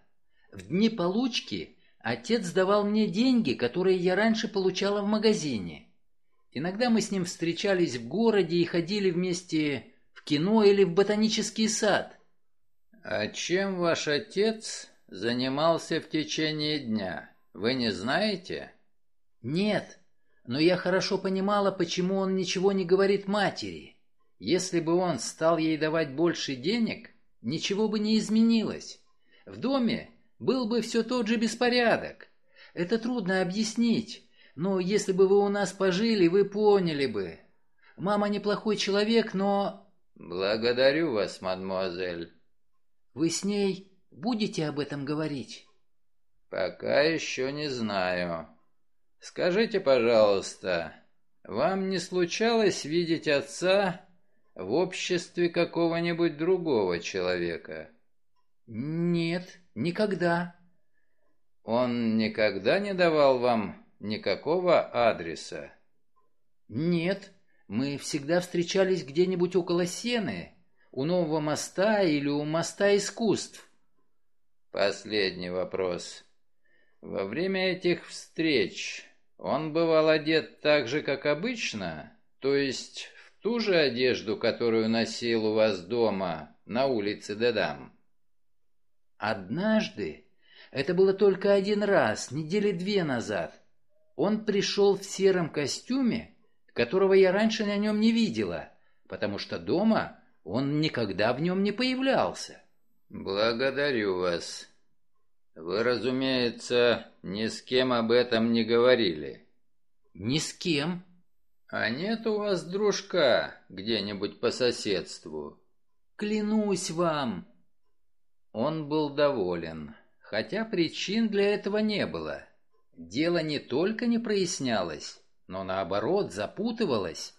В дни получки Отец давал мне деньги, которые я раньше получала в магазине. Иногда мы с ним встречались в городе и ходили вместе в кино или в ботанический сад. А чем ваш отец занимался в течение дня? Вы не знаете? Нет, но я хорошо понимала, почему он ничего не говорит матери. Если бы он стал ей давать больше денег, ничего бы не изменилось. В доме был бы все тот же беспорядок. Это трудно объяснить, но если бы вы у нас пожили, вы поняли бы. Мама неплохой человек, но... Благодарю вас, мадмуазель. Вы с ней Будете об этом говорить? Пока еще не знаю. Скажите, пожалуйста, вам не случалось видеть отца в обществе какого-нибудь другого человека? Нет, никогда. Он никогда не давал вам никакого адреса? Нет, мы всегда встречались где-нибудь около сены, у нового моста или у моста искусств. Последний вопрос. Во время этих встреч он бывал одет так же, как обычно, то есть в ту же одежду, которую носил у вас дома на улице Дедам? Однажды, это было только один раз, недели две назад, он пришел в сером костюме, которого я раньше на нем не видела, потому что дома он никогда в нем не появлялся. «Благодарю вас. Вы, разумеется, ни с кем об этом не говорили?» «Ни с кем». «А нет у вас дружка где-нибудь по соседству?» «Клянусь вам». Он был доволен, хотя причин для этого не было. Дело не только не прояснялось, но наоборот запутывалось.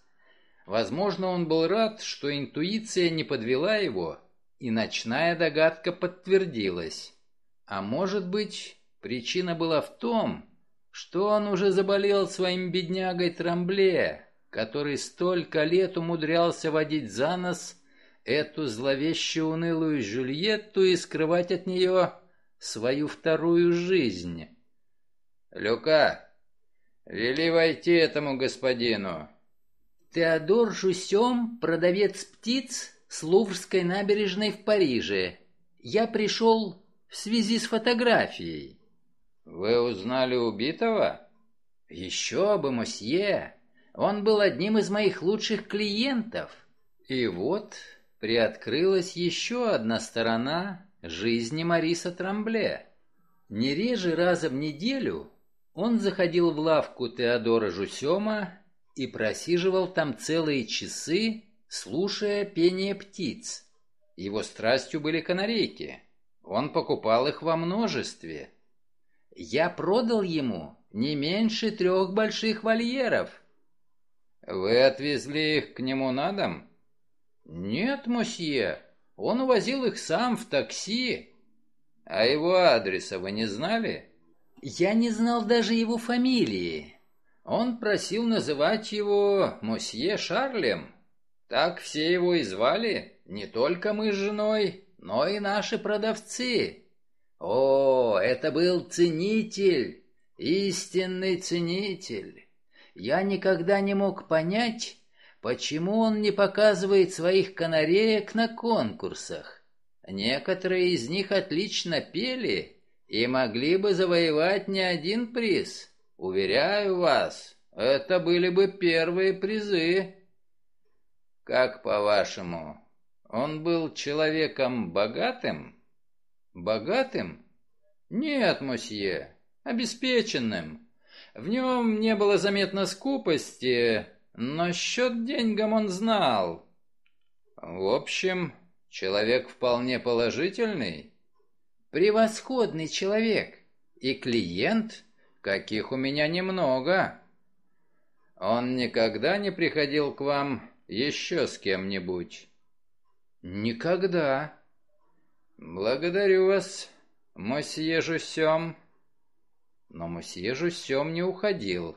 Возможно, он был рад, что интуиция не подвела его, и ночная догадка подтвердилась. А может быть, причина была в том, что он уже заболел своим беднягой Трамбле, который столько лет умудрялся водить за нос эту зловеще унылую Жюльетту и скрывать от нее свою вторую жизнь. «Люка, вели войти этому господину». Теодор Жусем, продавец птиц с Луврской набережной в Париже. Я пришел в связи с фотографией. «Вы узнали убитого?» «Еще бы, мосье! Он был одним из моих лучших клиентов». И вот приоткрылась еще одна сторона жизни Мариса Трамбле. Не реже раза в неделю он заходил в лавку Теодора Жусема и просиживал там целые часы, слушая пение птиц. Его страстью были канарейки. Он покупал их во множестве. Я продал ему не меньше трех больших вольеров. Вы отвезли их к нему на дом? Нет, мосье. Он увозил их сам в такси. А его адреса вы не знали? Я не знал даже его фамилии. Он просил называть его мосье Шарлем. Так все его и звали, не только мы с женой, но и наши продавцы. О, это был ценитель, истинный ценитель. Я никогда не мог понять, почему он не показывает своих канареек на конкурсах. Некоторые из них отлично пели, и могли бы завоевать не один приз. Уверяю вас, это были бы первые призы. Как по-вашему, он был человеком богатым? Богатым? Нет, мосье, обеспеченным. В нем не было заметно скупости, но счет деньгам он знал. В общем, человек вполне положительный. Превосходный человек. И клиент, каких у меня немного. Он никогда не приходил к вам еще с кем-нибудь? Никогда. Благодарю вас, мосье Жусем. Но мосье Жусем не уходил.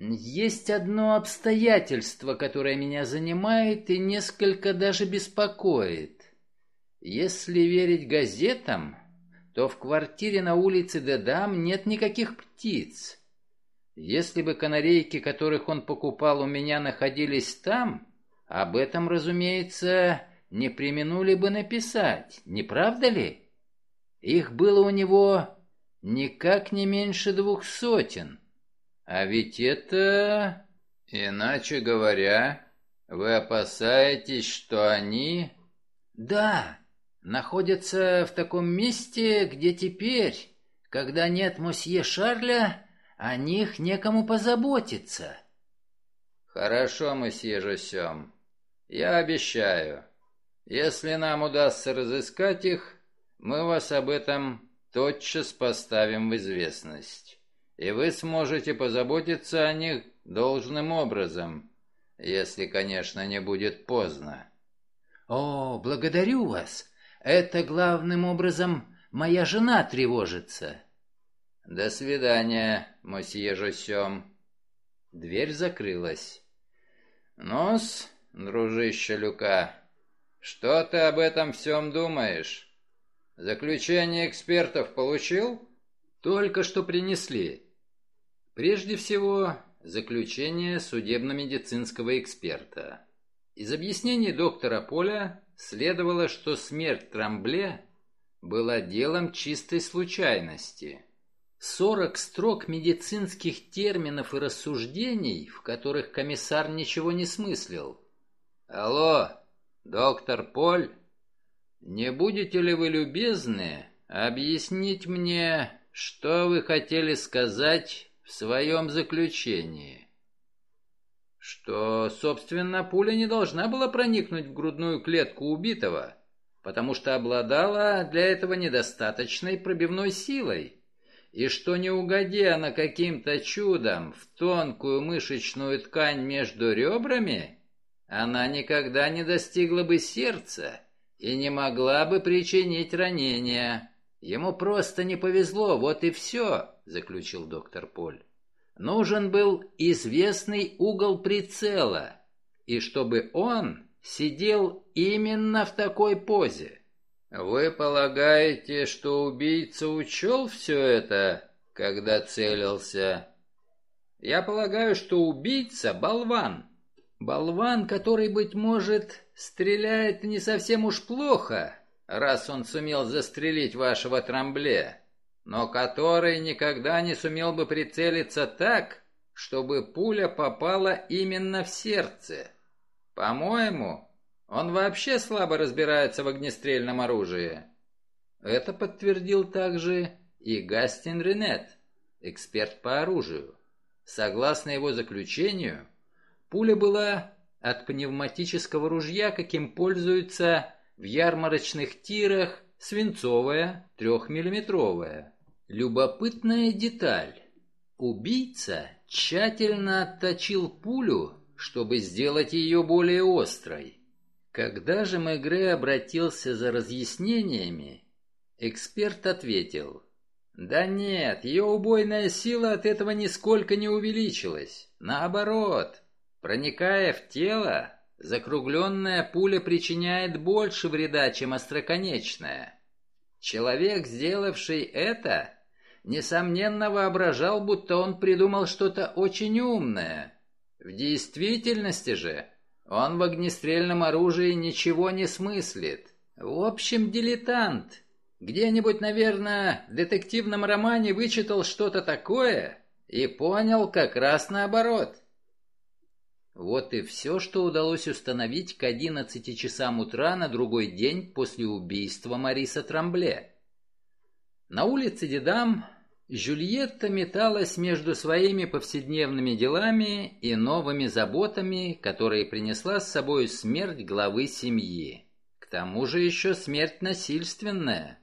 Есть одно обстоятельство, которое меня занимает и несколько даже беспокоит. Если верить газетам, то в квартире на улице Дедам нет никаких птиц. Если бы канарейки, которых он покупал у меня, находились там, об этом, разумеется, не применули бы написать, не правда ли? Их было у него никак не меньше двух сотен. А ведь это... Иначе говоря, вы опасаетесь, что они... Да, находятся в таком месте, где теперь, когда нет мосье Шарля, о них некому позаботиться. Хорошо, мосье Жосем. Я обещаю, если нам удастся разыскать их, мы вас об этом тотчас поставим в известность, и вы сможете позаботиться о них должным образом, если, конечно, не будет поздно. О, благодарю вас. Это главным образом моя жена тревожится. До свидания, мосье Жосем. Дверь закрылась. Нос, дружище Люка, что ты об этом всем думаешь? Заключение экспертов получил? Только что принесли. Прежде всего, заключение судебно-медицинского эксперта. Из объяснений доктора Поля следовало, что смерть Трамбле была делом чистой случайности. Сорок строк медицинских терминов и рассуждений, в которых комиссар ничего не смыслил. «Алло, доктор Поль, не будете ли вы любезны объяснить мне, что вы хотели сказать в своем заключении?» Что, собственно, пуля не должна была проникнуть в грудную клетку убитого, потому что обладала для этого недостаточной пробивной силой и что не угодя она каким-то чудом в тонкую мышечную ткань между ребрами, она никогда не достигла бы сердца и не могла бы причинить ранения. Ему просто не повезло, вот и все, заключил доктор Поль. Нужен был известный угол прицела, и чтобы он сидел именно в такой позе. «Вы полагаете, что убийца учел все это, когда целился?» «Я полагаю, что убийца — болван. Болван, который, быть может, стреляет не совсем уж плохо, раз он сумел застрелить вашего трамбле, но который никогда не сумел бы прицелиться так, чтобы пуля попала именно в сердце. По-моему, он вообще слабо разбирается в огнестрельном оружии. Это подтвердил также и Гастин Ренет, эксперт по оружию. Согласно его заключению, пуля была от пневматического ружья, каким пользуются в ярмарочных тирах, свинцовая, трехмиллиметровая. Любопытная деталь. Убийца тщательно отточил пулю, чтобы сделать ее более острой. Когда же Мегре обратился за разъяснениями, эксперт ответил, «Да нет, ее убойная сила от этого нисколько не увеличилась. Наоборот, проникая в тело, закругленная пуля причиняет больше вреда, чем остроконечная. Человек, сделавший это, несомненно воображал, будто он придумал что-то очень умное. В действительности же он в огнестрельном оружии ничего не смыслит. В общем, дилетант. Где-нибудь, наверное, в детективном романе вычитал что-то такое и понял как раз наоборот. Вот и все, что удалось установить к 11 часам утра на другой день после убийства Мариса Трамбле. На улице Дедам Жюльетта металась между своими повседневными делами и новыми заботами, которые принесла с собой смерть главы семьи. К тому же еще смерть насильственная.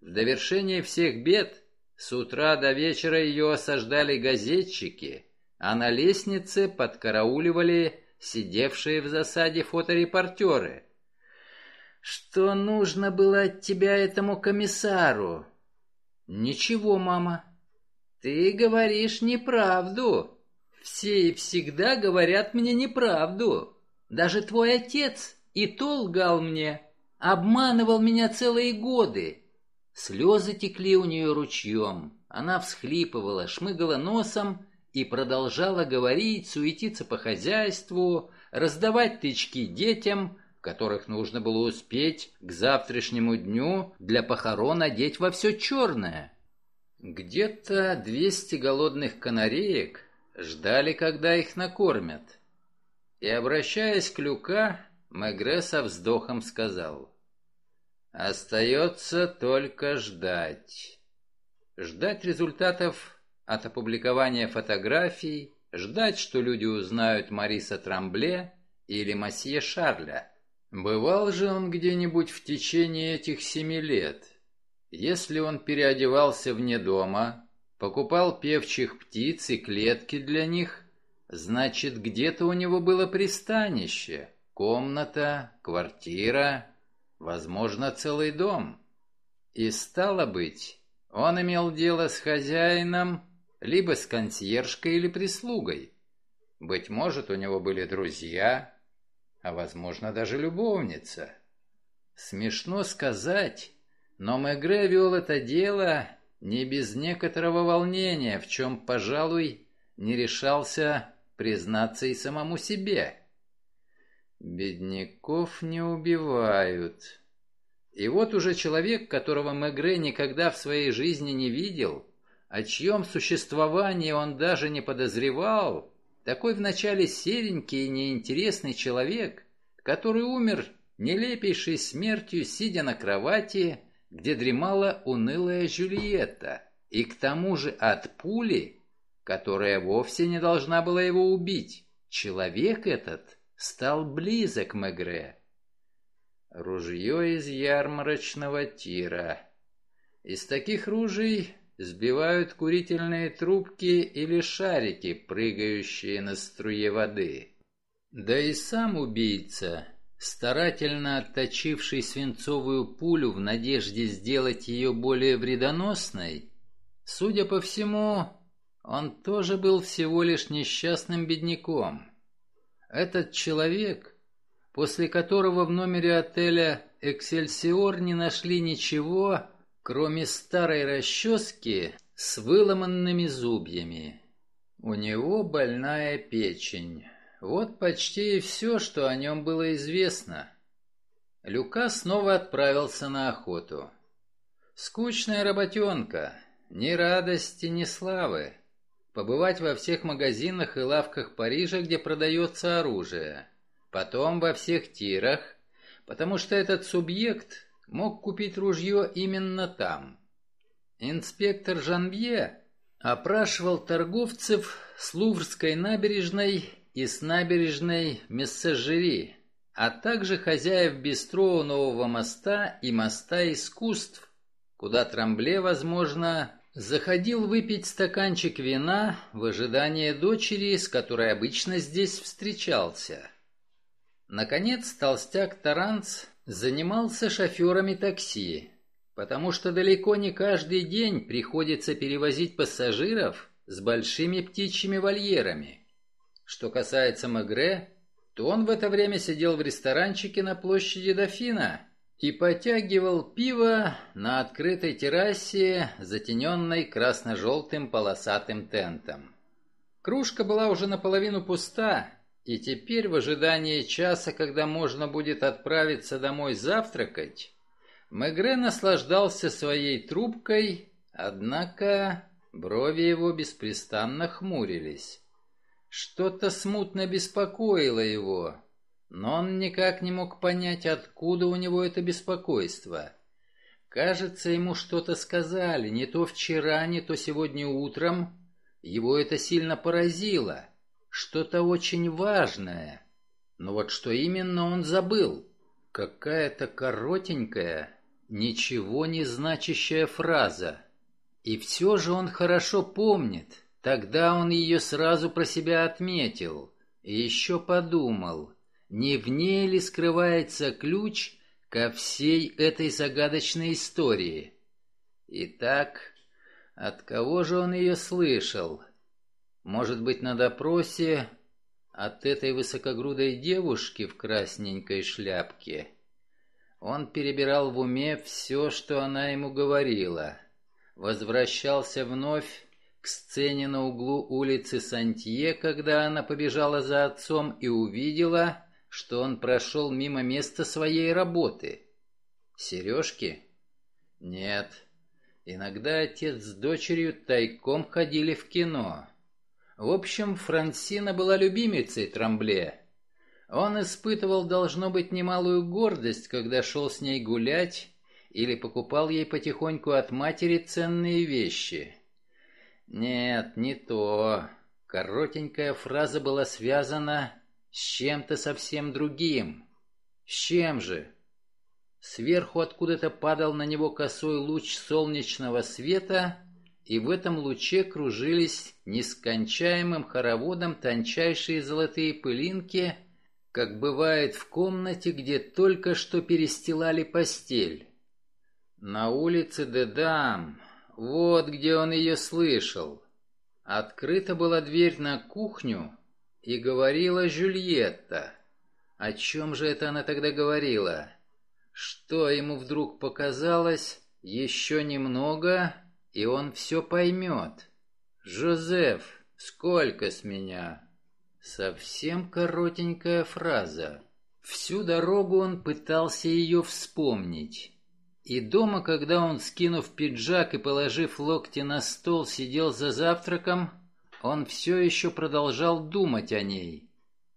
В довершение всех бед с утра до вечера ее осаждали газетчики, а на лестнице подкарауливали сидевшие в засаде фоторепортеры. «Что нужно было от тебя этому комиссару?» «Ничего, мама. «Ты говоришь неправду. Все и всегда говорят мне неправду. Даже твой отец и то лгал мне, обманывал меня целые годы». Слезы текли у нее ручьем. Она всхлипывала, шмыгала носом и продолжала говорить, суетиться по хозяйству, раздавать тычки детям, которых нужно было успеть к завтрашнему дню для похорон одеть во все черное. Где-то двести голодных канареек ждали, когда их накормят. И, обращаясь к Люка, Мегре со вздохом сказал, «Остается только ждать. Ждать результатов от опубликования фотографий, ждать, что люди узнают Мариса Трамбле или Масье Шарля. Бывал же он где-нибудь в течение этих семи лет?» Если он переодевался вне дома, покупал певчих птиц и клетки для них, значит, где-то у него было пристанище, комната, квартира, возможно, целый дом. И стало быть, он имел дело с хозяином, либо с консьержкой или прислугой. Быть может, у него были друзья, а возможно, даже любовница. Смешно сказать, но Мегре вел это дело не без некоторого волнения, в чем, пожалуй, не решался признаться и самому себе. Бедняков не убивают. И вот уже человек, которого Мегре никогда в своей жизни не видел, о чьем существовании он даже не подозревал, такой вначале серенький и неинтересный человек, который умер нелепейшей смертью, сидя на кровати, где дремала унылая Жюльетта, и к тому же от пули, которая вовсе не должна была его убить. Человек этот стал близок Мегре. Ружье из ярмарочного тира. Из таких ружей сбивают курительные трубки или шарики, прыгающие на струе воды. Да и сам убийца, старательно отточивший свинцовую пулю в надежде сделать ее более вредоносной, судя по всему, он тоже был всего лишь несчастным бедняком. Этот человек, после которого в номере отеля «Эксельсиор» не нашли ничего, кроме старой расчески с выломанными зубьями. У него больная печень. Вот почти и все, что о нем было известно. Люка снова отправился на охоту. Скучная работенка, ни радости, ни славы. Побывать во всех магазинах и лавках Парижа, где продается оружие. Потом во всех тирах, потому что этот субъект мог купить ружье именно там. Инспектор Жанбье опрашивал торговцев с Луврской набережной и с набережной Мессажери, а также хозяев бистро Нового моста и моста искусств, куда Трамбле, возможно, заходил выпить стаканчик вина в ожидании дочери, с которой обычно здесь встречался. Наконец, толстяк Таранц Занимался шоферами такси, потому что далеко не каждый день приходится перевозить пассажиров с большими птичьими вольерами. Что касается Мегре, то он в это время сидел в ресторанчике на площади Дофина и потягивал пиво на открытой террасе, затененной красно-желтым полосатым тентом. Кружка была уже наполовину пуста, и теперь, в ожидании часа, когда можно будет отправиться домой завтракать, Мегре наслаждался своей трубкой, однако брови его беспрестанно хмурились. Что-то смутно беспокоило его, но он никак не мог понять, откуда у него это беспокойство. Кажется, ему что-то сказали, не то вчера, не то сегодня утром. Его это сильно поразило — что-то очень важное. Но вот что именно он забыл? Какая-то коротенькая, ничего не значащая фраза. И все же он хорошо помнит. Тогда он ее сразу про себя отметил. И еще подумал, не в ней ли скрывается ключ ко всей этой загадочной истории. Итак, от кого же он ее слышал? Может быть, на допросе от этой высокогрудой девушки в красненькой шляпке. Он перебирал в уме все, что она ему говорила. Возвращался вновь к сцене на углу улицы Сантье, когда она побежала за отцом и увидела, что он прошел мимо места своей работы. Сережки? Нет. Иногда отец с дочерью тайком ходили в кино. В общем, Франсина была любимицей Трамбле. Он испытывал, должно быть, немалую гордость, когда шел с ней гулять или покупал ей потихоньку от матери ценные вещи. Нет, не то. Коротенькая фраза была связана с чем-то совсем другим. С чем же? Сверху откуда-то падал на него косой луч солнечного света, и в этом луче кружились нескончаемым хороводом тончайшие золотые пылинки, как бывает в комнате, где только что перестилали постель. На улице Дедам, вот где он ее слышал. Открыта была дверь на кухню, и говорила Жюльетта. О чем же это она тогда говорила? Что ему вдруг показалось? Еще немного, и он все поймет. «Жозеф, сколько с меня?» Совсем коротенькая фраза. Всю дорогу он пытался ее вспомнить. И дома, когда он, скинув пиджак и положив локти на стол, сидел за завтраком, он все еще продолжал думать о ней.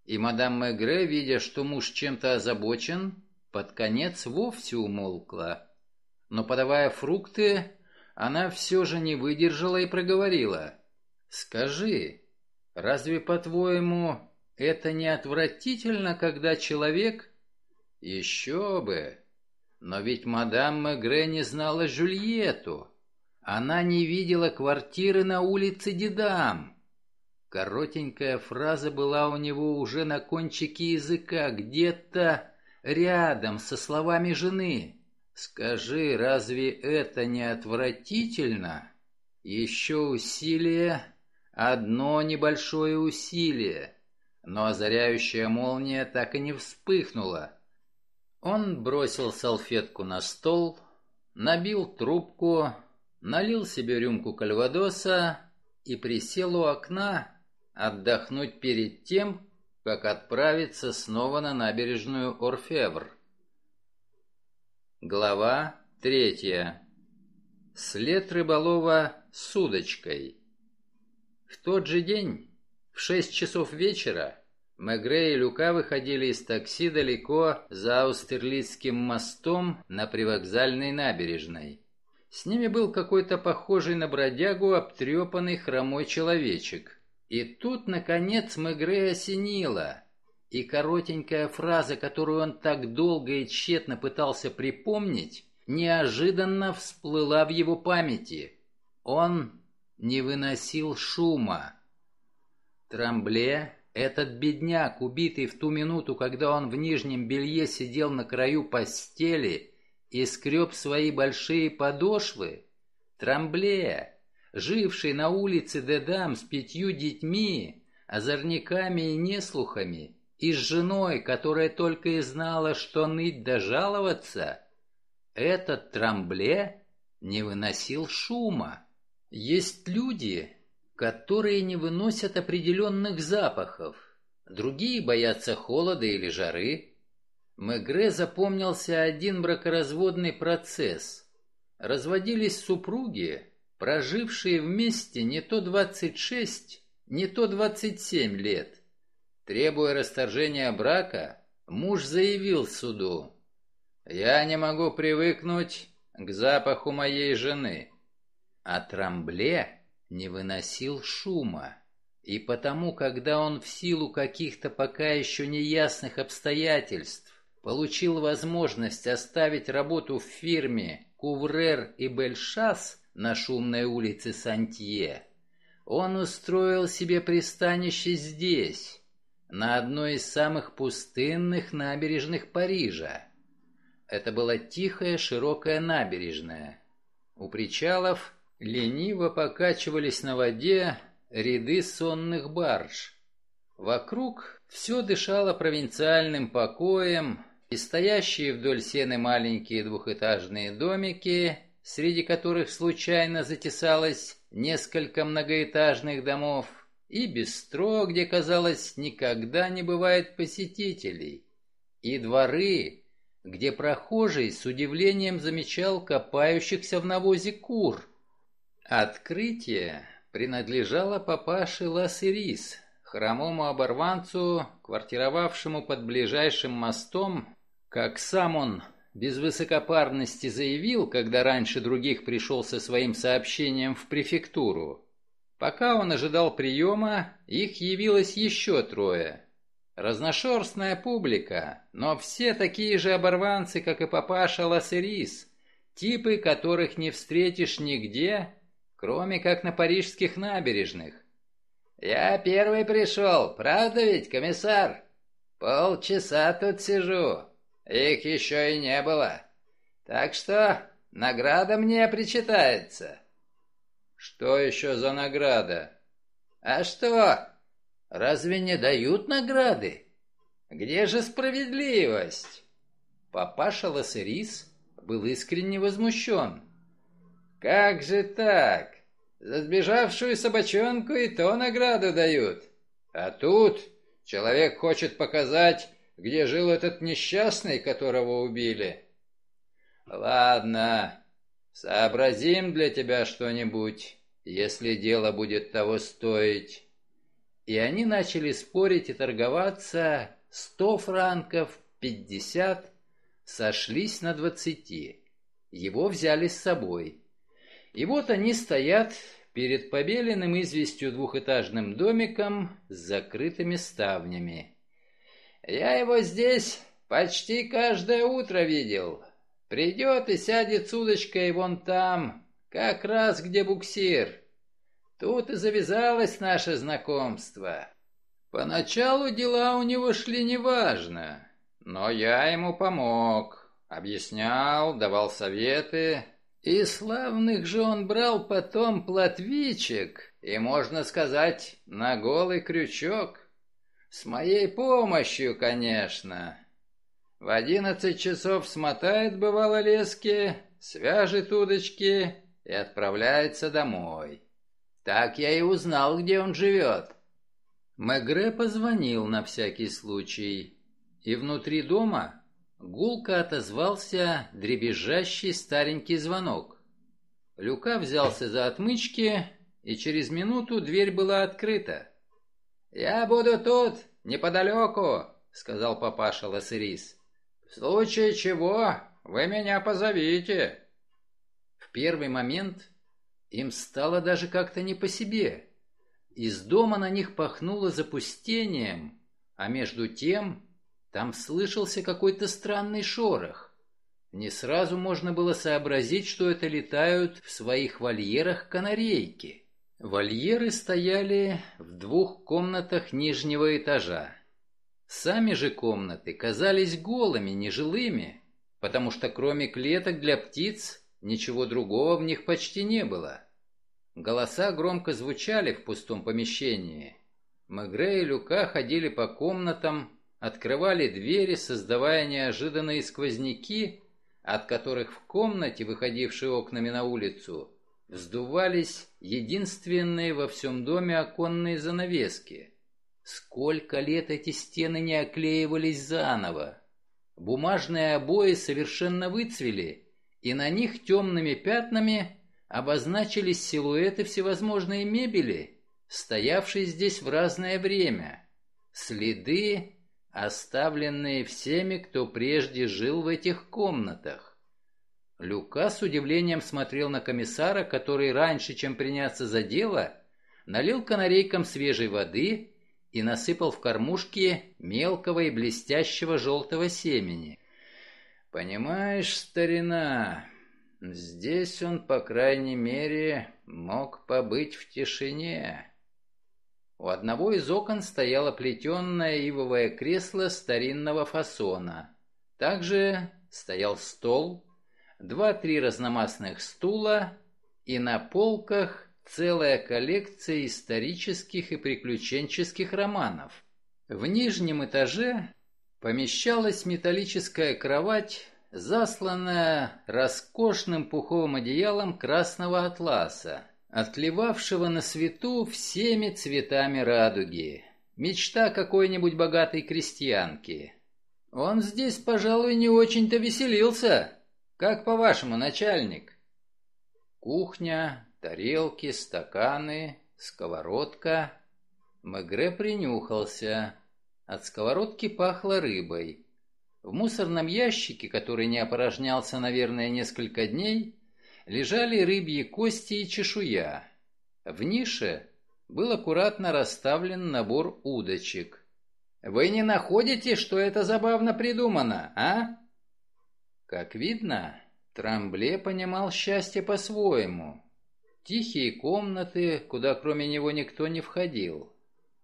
И мадам Мегре, видя, что муж чем-то озабочен, под конец вовсе умолкла. Но, подавая фрукты, она все же не выдержала и проговорила. «Скажи, разве, по-твоему, это не отвратительно, когда человек...» «Еще бы! Но ведь мадам Мегре не знала Жюльету. Она не видела квартиры на улице Дедам. Коротенькая фраза была у него уже на кончике языка, где-то рядом со словами жены. «Скажи, разве это не отвратительно? Еще усилие, одно небольшое усилие». Но озаряющая молния так и не вспыхнула. Он бросил салфетку на стол, набил трубку, налил себе рюмку кальвадоса и присел у окна отдохнуть перед тем, как отправиться снова на набережную Орфевр. Глава третья. След рыболова с удочкой. В тот же день, в шесть часов вечера, Мегре и Люка выходили из такси далеко за Аустерлицким мостом на привокзальной набережной. С ними был какой-то похожий на бродягу обтрепанный хромой человечек. И тут, наконец, Мегре осенило, и коротенькая фраза, которую он так долго и тщетно пытался припомнить, неожиданно всплыла в его памяти. Он не выносил шума. Трамбле этот бедняк, убитый в ту минуту, когда он в нижнем белье сидел на краю постели и скреб свои большие подошвы, Трамбле, живший на улице Дедам с пятью детьми, озорниками и неслухами, и с женой, которая только и знала, что ныть да жаловаться, этот Трамбле не выносил шума. Есть люди, которые не выносят определенных запахов, другие боятся холода или жары. Мегре запомнился один бракоразводный процесс. Разводились супруги, прожившие вместе не то 26, не то 27 лет. Требуя расторжения брака, муж заявил суду, «Я не могу привыкнуть к запаху моей жены». А Трамбле не выносил шума. И потому, когда он в силу каких-то пока еще неясных обстоятельств получил возможность оставить работу в фирме Куврер и Бельшас на шумной улице Сантье, он устроил себе пристанище здесь, на одной из самых пустынных набережных Парижа. Это была тихая широкая набережная. У причалов Лениво покачивались на воде ряды сонных барж. Вокруг все дышало провинциальным покоем, и стоящие вдоль сены маленькие двухэтажные домики, среди которых случайно затесалось несколько многоэтажных домов, и бистро, где, казалось, никогда не бывает посетителей, и дворы, где прохожий с удивлением замечал копающихся в навозе кур – Открытие принадлежало папаше Лассерис, хромому оборванцу, квартировавшему под ближайшим мостом, как сам он без высокопарности заявил, когда раньше других пришел со своим сообщением в префектуру. Пока он ожидал приема, их явилось еще трое. Разношерстная публика, но все такие же оборванцы, как и папаша Лассерис, типы которых не встретишь нигде, кроме как на парижских набережных. «Я первый пришел, правда ведь, комиссар? Полчаса тут сижу, их еще и не было. Так что награда мне причитается». «Что еще за награда?» «А что, разве не дают награды? Где же справедливость?» Папаша Лассерис был искренне возмущен. «Как же так? За сбежавшую собачонку и то награду дают. А тут человек хочет показать, где жил этот несчастный, которого убили. Ладно, сообразим для тебя что-нибудь, если дело будет того стоить. И они начали спорить и торговаться сто франков, пятьдесят, сошлись на двадцати. Его взяли с собой. И вот они стоят перед побеленным известью двухэтажным домиком с закрытыми ставнями. «Я его здесь почти каждое утро видел. Придет и сядет с удочкой вон там, как раз где буксир. Тут и завязалось наше знакомство. Поначалу дела у него шли неважно, но я ему помог, объяснял, давал советы, и славных же он брал потом платвичек, и, можно сказать, на голый крючок. С моей помощью, конечно. В одиннадцать часов смотает, бывало, лески, свяжет удочки и отправляется домой. Так я и узнал, где он живет. Мегре позвонил на всякий случай, и внутри дома Гулко отозвался дребезжащий старенький звонок. Люка взялся за отмычки, и через минуту дверь была открыта. «Я буду тут, неподалеку», — сказал папаша Лассерис. «В случае чего вы меня позовите». В первый момент им стало даже как-то не по себе. Из дома на них пахнуло запустением, а между тем там слышался какой-то странный шорох. Не сразу можно было сообразить, что это летают в своих вольерах канарейки. Вольеры стояли в двух комнатах нижнего этажа. Сами же комнаты казались голыми, нежилыми, потому что кроме клеток для птиц ничего другого в них почти не было. Голоса громко звучали в пустом помещении. Мегре и Люка ходили по комнатам, открывали двери, создавая неожиданные сквозняки, от которых в комнате, выходившей окнами на улицу, вздувались единственные во всем доме оконные занавески. Сколько лет эти стены не оклеивались заново. Бумажные обои совершенно выцвели, и на них темными пятнами обозначились силуэты всевозможной мебели, стоявшей здесь в разное время. Следы оставленные всеми, кто прежде жил в этих комнатах. Люка с удивлением смотрел на комиссара, который раньше, чем приняться за дело, налил канарейкам свежей воды и насыпал в кормушки мелкого и блестящего желтого семени. «Понимаешь, старина, здесь он, по крайней мере, мог побыть в тишине». У одного из окон стояло плетенное ивовое кресло старинного фасона. Также стоял стол, два-три разномастных стула и на полках целая коллекция исторических и приключенческих романов. В нижнем этаже помещалась металлическая кровать, засланная роскошным пуховым одеялом красного атласа отливавшего на свету всеми цветами радуги. Мечта какой-нибудь богатой крестьянки. Он здесь, пожалуй, не очень-то веселился. Как по-вашему, начальник? Кухня, тарелки, стаканы, сковородка. Мегре принюхался. От сковородки пахло рыбой. В мусорном ящике, который не опорожнялся, наверное, несколько дней, лежали рыбьи кости и чешуя. В нише был аккуратно расставлен набор удочек. Вы не находите, что это забавно придумано, а? Как видно, Трамбле понимал счастье по-своему. Тихие комнаты, куда кроме него никто не входил.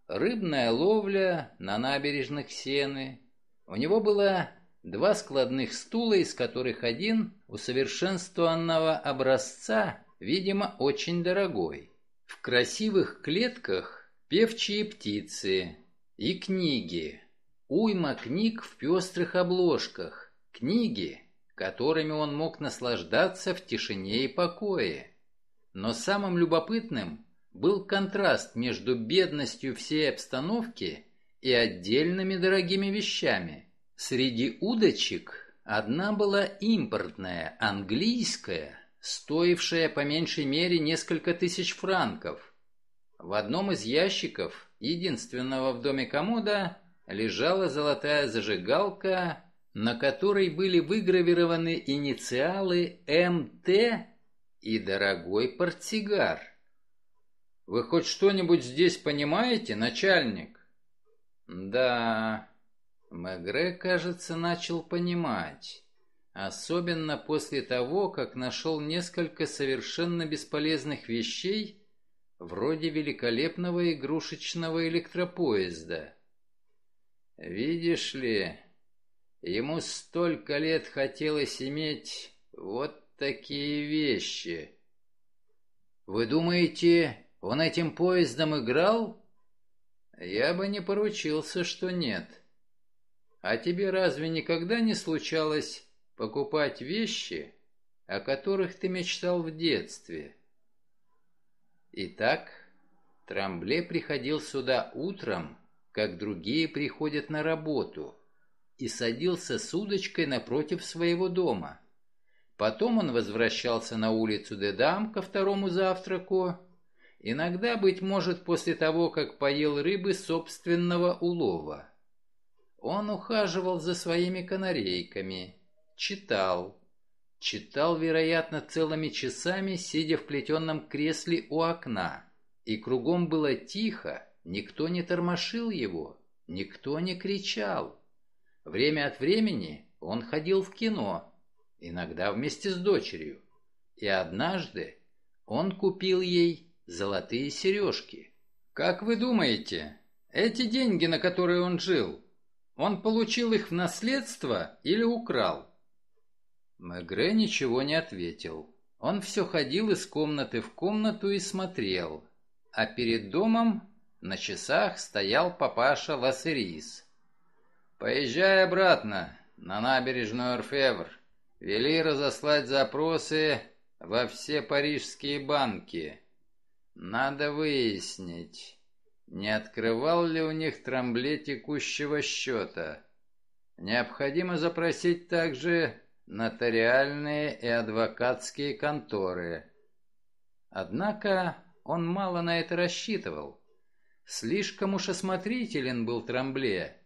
Рыбная ловля на набережных Сены. У него было два складных стула, из которых один усовершенствованного образца, видимо, очень дорогой. В красивых клетках певчие птицы, и книги. Уйма книг в пестрых обложках. Книги, которыми он мог наслаждаться в тишине и покое. Но самым любопытным был контраст между бедностью всей обстановки и отдельными дорогими вещами. Среди удочек одна была импортная, английская, стоившая по меньшей мере несколько тысяч франков. В одном из ящиков единственного в доме комода, лежала золотая зажигалка, на которой были выгравированы инициалы МТ и дорогой портсигар. «Вы хоть что-нибудь здесь понимаете, начальник?» «Да...» Мегре, кажется, начал понимать. Особенно после того, как нашел несколько совершенно бесполезных вещей, вроде великолепного игрушечного электропоезда. Видишь ли, ему столько лет хотелось иметь вот такие вещи. Вы думаете, он этим поездом играл? Я бы не поручился, что нет. А тебе разве никогда не случалось покупать вещи, о которых ты мечтал в детстве?» Итак, Трамбле приходил сюда утром, как другие приходят на работу, и садился с удочкой напротив своего дома. Потом он возвращался на улицу Дедам ко второму завтраку, иногда, быть может, после того, как поел рыбы собственного улова. Он ухаживал за своими канарейками, читал, Читал, вероятно, целыми часами, сидя в плетеном кресле у окна. И кругом было тихо, никто не тормошил его, никто не кричал. Время от времени он ходил в кино, иногда вместе с дочерью. И однажды он купил ей золотые сережки. Как вы думаете, эти деньги, на которые он жил, он получил их в наследство или украл? Мегре ничего не ответил. Он все ходил из комнаты в комнату и смотрел. А перед домом на часах стоял папаша Лассерис. «Поезжай обратно, на набережную Орфевр. Вели разослать запросы во все парижские банки. Надо выяснить, не открывал ли у них трамбле текущего счета. Необходимо запросить также нотариальные и адвокатские конторы. Однако он мало на это рассчитывал. Слишком уж осмотрителен был Трамбле,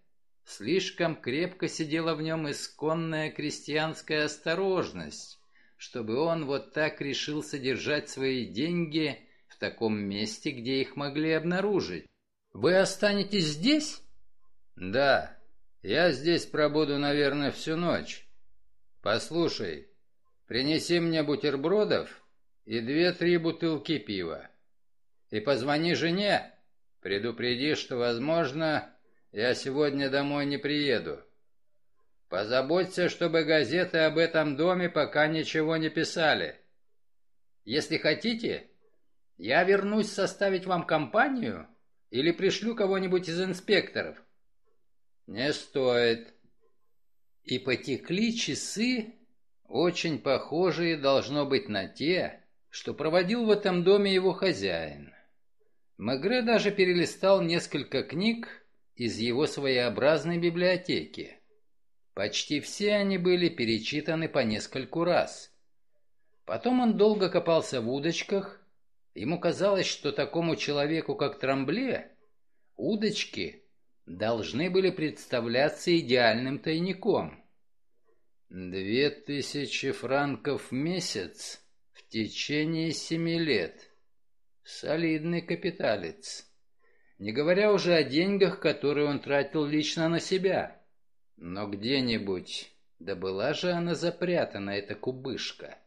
слишком крепко сидела в нем исконная крестьянская осторожность, чтобы он вот так решил содержать свои деньги в таком месте, где их могли обнаружить. «Вы останетесь здесь?» «Да, я здесь пробуду, наверное, всю ночь». «Послушай, принеси мне бутербродов и две-три бутылки пива. И позвони жене, предупреди, что, возможно, я сегодня домой не приеду. Позаботься, чтобы газеты об этом доме пока ничего не писали. Если хотите, я вернусь составить вам компанию или пришлю кого-нибудь из инспекторов». «Не стоит. И потекли часы, очень похожие должно быть на те, что проводил в этом доме его хозяин. Мегре даже перелистал несколько книг из его своеобразной библиотеки. Почти все они были перечитаны по нескольку раз. Потом он долго копался в удочках. Ему казалось, что такому человеку, как Трамбле, удочки должны были представляться идеальным тайником. Две тысячи франков в месяц в течение семи лет. Солидный капиталец. Не говоря уже о деньгах, которые он тратил лично на себя. Но где-нибудь, да была же она запрятана, эта кубышка.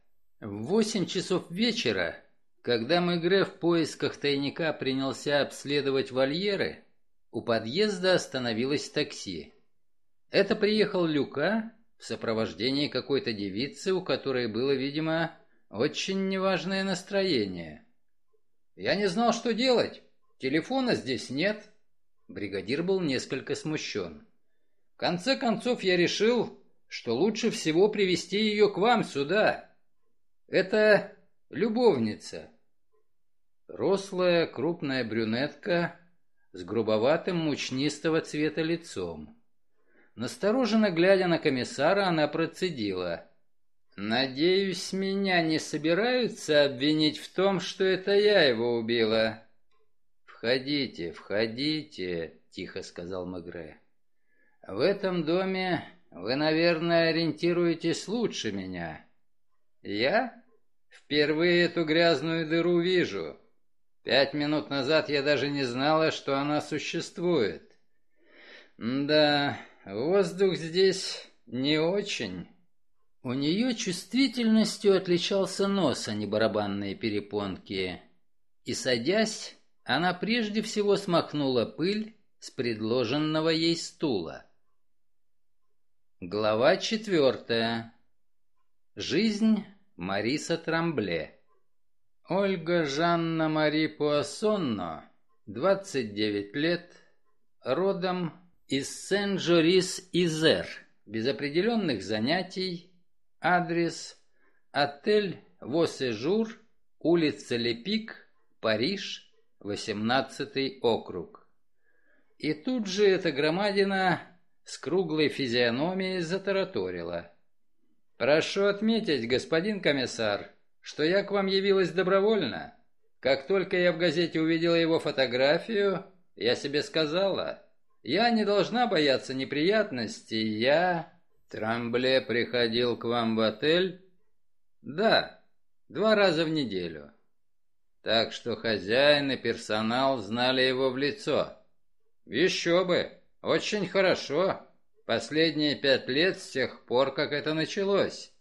В восемь часов вечера, когда Мегре в поисках тайника принялся обследовать вольеры, у подъезда остановилось такси. Это приехал Люка в сопровождении какой-то девицы, у которой было, видимо, очень неважное настроение. «Я не знал, что делать. Телефона здесь нет». Бригадир был несколько смущен. «В конце концов я решил, что лучше всего привести ее к вам сюда. Это любовница». Рослая, крупная брюнетка с грубоватым мучнистого цвета лицом. Настороженно глядя на комиссара, она процедила. «Надеюсь, меня не собираются обвинить в том, что это я его убила?» «Входите, входите», — тихо сказал Мегре. «В этом доме вы, наверное, ориентируетесь лучше меня. Я впервые эту грязную дыру вижу. Пять минут назад я даже не знала, что она существует. Да, воздух здесь не очень. У нее чувствительностью отличался нос, а не барабанные перепонки. И, садясь, она прежде всего смахнула пыль с предложенного ей стула. Глава четвертая. Жизнь Мариса Трамбле. Ольга Жанна Мари Пуассонно, 29 лет, родом из Сен-Жорис-Изер, без определенных занятий, адрес отель Восежур, улица Лепик, Париж, 18 округ. И тут же эта громадина с круглой физиономией затараторила. «Прошу отметить, господин комиссар, что я к вам явилась добровольно. Как только я в газете увидела его фотографию, я себе сказала, я не должна бояться неприятностей, я... Трамбле приходил к вам в отель? Да, два раза в неделю. Так что хозяин и персонал знали его в лицо. Еще бы, очень хорошо. Последние пять лет с тех пор, как это началось.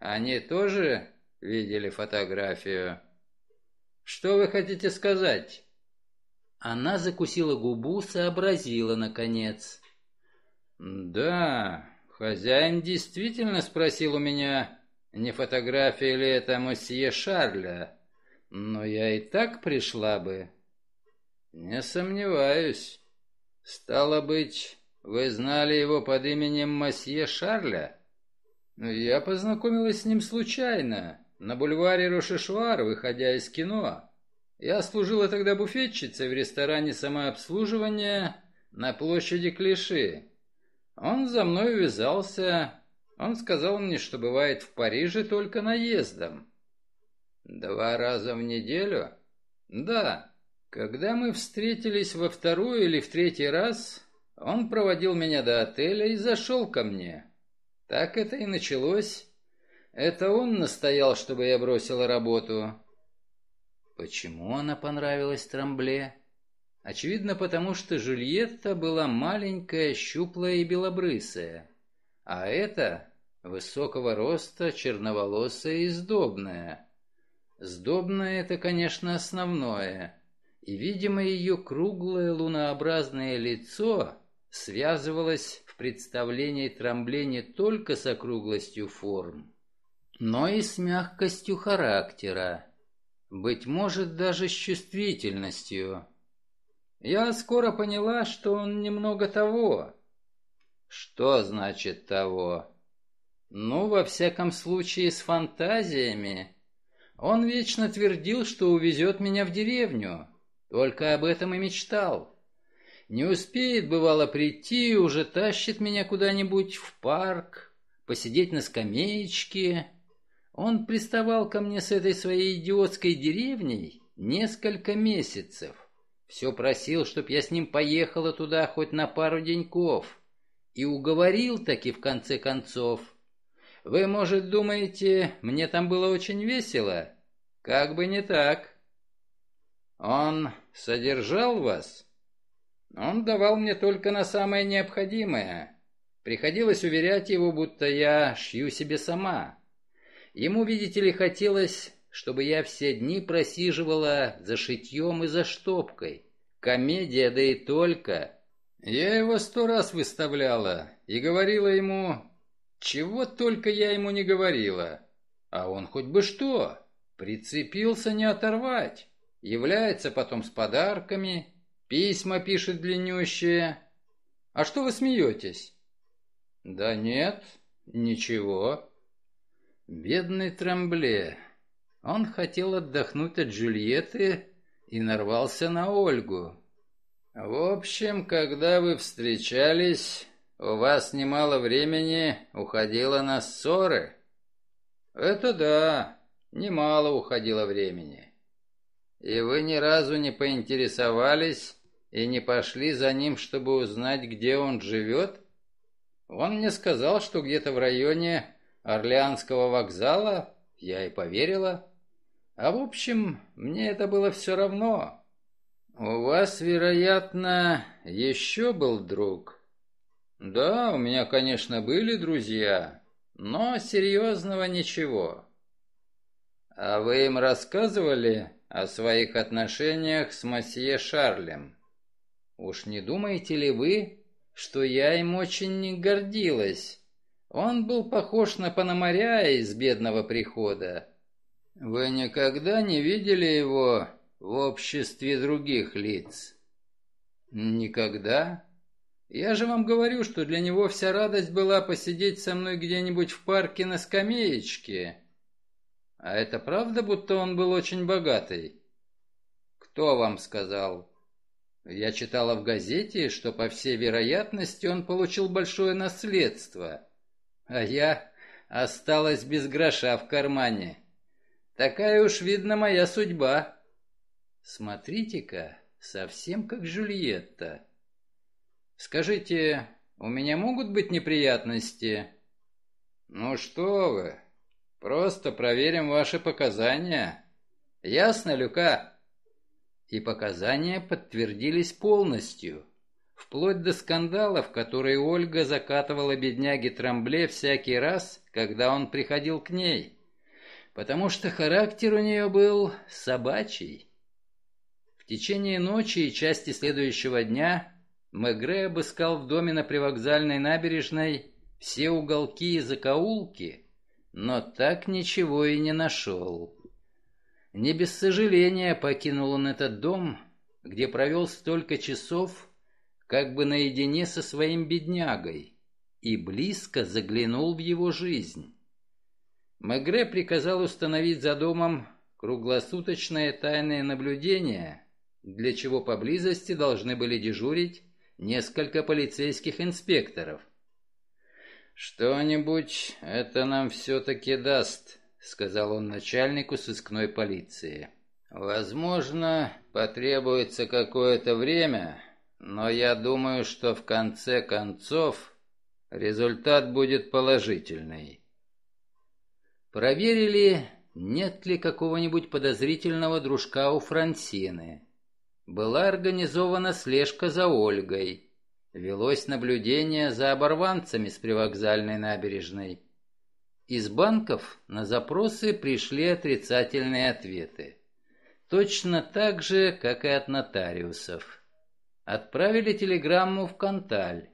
Они тоже видели фотографию. Что вы хотите сказать? Она закусила губу, сообразила наконец. Да, хозяин действительно спросил у меня, не фотография ли это мосье Шарля, но я и так пришла бы. Не сомневаюсь. Стало быть, вы знали его под именем мосье Шарля? Я познакомилась с ним случайно на бульваре Рошешвар, выходя из кино. Я служила тогда буфетчицей в ресторане самообслуживания на площади Клиши. Он за мной увязался. Он сказал мне, что бывает в Париже только наездом. Два раза в неделю? Да. Когда мы встретились во второй или в третий раз, он проводил меня до отеля и зашел ко мне. Так это и началось. Это он настоял, чтобы я бросила работу. Почему она понравилась Трамбле? Очевидно, потому что Жюльетта была маленькая, щуплая и белобрысая, а эта высокого роста, черноволосая и сдобная. Сдобное — это, конечно, основное, и, видимо, ее круглое лунообразное лицо связывалось в представлении Трамбле не только с округлостью форм, но и с мягкостью характера, быть может, даже с чувствительностью. Я скоро поняла, что он немного того. Что значит того? Ну, во всяком случае, с фантазиями. Он вечно твердил, что увезет меня в деревню, только об этом и мечтал. Не успеет, бывало, прийти, уже тащит меня куда-нибудь в парк, посидеть на скамеечке, он приставал ко мне с этой своей идиотской деревней несколько месяцев. Все просил, чтоб я с ним поехала туда хоть на пару деньков. И уговорил таки в конце концов. Вы, может, думаете, мне там было очень весело? Как бы не так. Он содержал вас?» «Он давал мне только на самое необходимое. Приходилось уверять его, будто я шью себе сама. Ему, видите ли, хотелось, чтобы я все дни просиживала за шитьем и за штопкой. Комедия, да и только. Я его сто раз выставляла и говорила ему, чего только я ему не говорила. А он хоть бы что, прицепился не оторвать. Является потом с подарками, письма пишет длиннющие. А что вы смеетесь? Да нет, ничего. Бедный Трамбле. Он хотел отдохнуть от Джульетты и нарвался на Ольгу. В общем, когда вы встречались, у вас немало времени уходило на ссоры. Это да, немало уходило времени. И вы ни разу не поинтересовались и не пошли за ним, чтобы узнать, где он живет? Он мне сказал, что где-то в районе Орлеанского вокзала, я и поверила. А в общем, мне это было все равно. У вас, вероятно, еще был друг? Да, у меня, конечно, были друзья, но серьезного ничего. А вы им рассказывали о своих отношениях с мосье Шарлем? Уж не думаете ли вы, что я им очень не гордилась? Он был похож на Пономаря из бедного прихода. Вы никогда не видели его в обществе других лиц? Никогда. Я же вам говорю, что для него вся радость была посидеть со мной где-нибудь в парке на скамеечке. А это правда, будто он был очень богатый? Кто вам сказал? Я читала в газете, что, по всей вероятности, он получил большое наследство а я осталась без гроша в кармане. Такая уж, видно, моя судьба. Смотрите-ка, совсем как Жюльетта. Скажите, у меня могут быть неприятности? Ну что вы, просто проверим ваши показания. Ясно, Люка? И показания подтвердились полностью вплоть до скандалов, которые Ольга закатывала бедняге Трамбле всякий раз, когда он приходил к ней, потому что характер у нее был собачий. В течение ночи и части следующего дня Мегре обыскал в доме на привокзальной набережной все уголки и закоулки, но так ничего и не нашел. Не без сожаления покинул он этот дом, где провел столько часов, как бы наедине со своим беднягой, и близко заглянул в его жизнь. Мегре приказал установить за домом круглосуточное тайное наблюдение, для чего поблизости должны были дежурить несколько полицейских инспекторов. «Что-нибудь это нам все-таки даст», — сказал он начальнику сыскной полиции. «Возможно, потребуется какое-то время, но я думаю, что в конце концов результат будет положительный. Проверили, нет ли какого-нибудь подозрительного дружка у Франсины. Была организована слежка за Ольгой. Велось наблюдение за оборванцами с привокзальной набережной. Из банков на запросы пришли отрицательные ответы. Точно так же, как и от нотариусов. Отправили телеграмму в Канталь,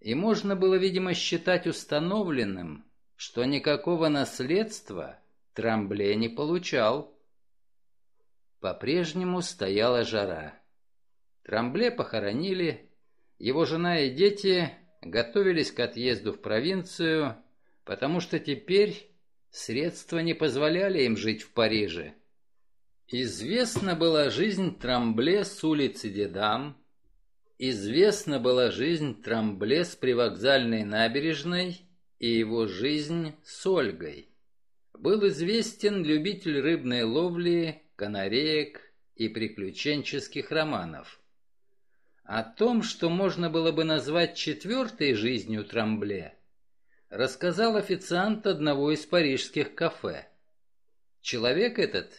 и можно было, видимо, считать установленным, что никакого наследства Трамбле не получал. По-прежнему стояла жара. Трамбле похоронили, его жена и дети готовились к отъезду в провинцию, потому что теперь средства не позволяли им жить в Париже. Известна была жизнь Трамбле с улицы Дедам, Известна была жизнь Трамбле с привокзальной набережной и его жизнь с Ольгой. Был известен любитель рыбной ловли, канареек и приключенческих романов. О том, что можно было бы назвать четвертой жизнью Трамбле, рассказал официант одного из парижских кафе. Человек этот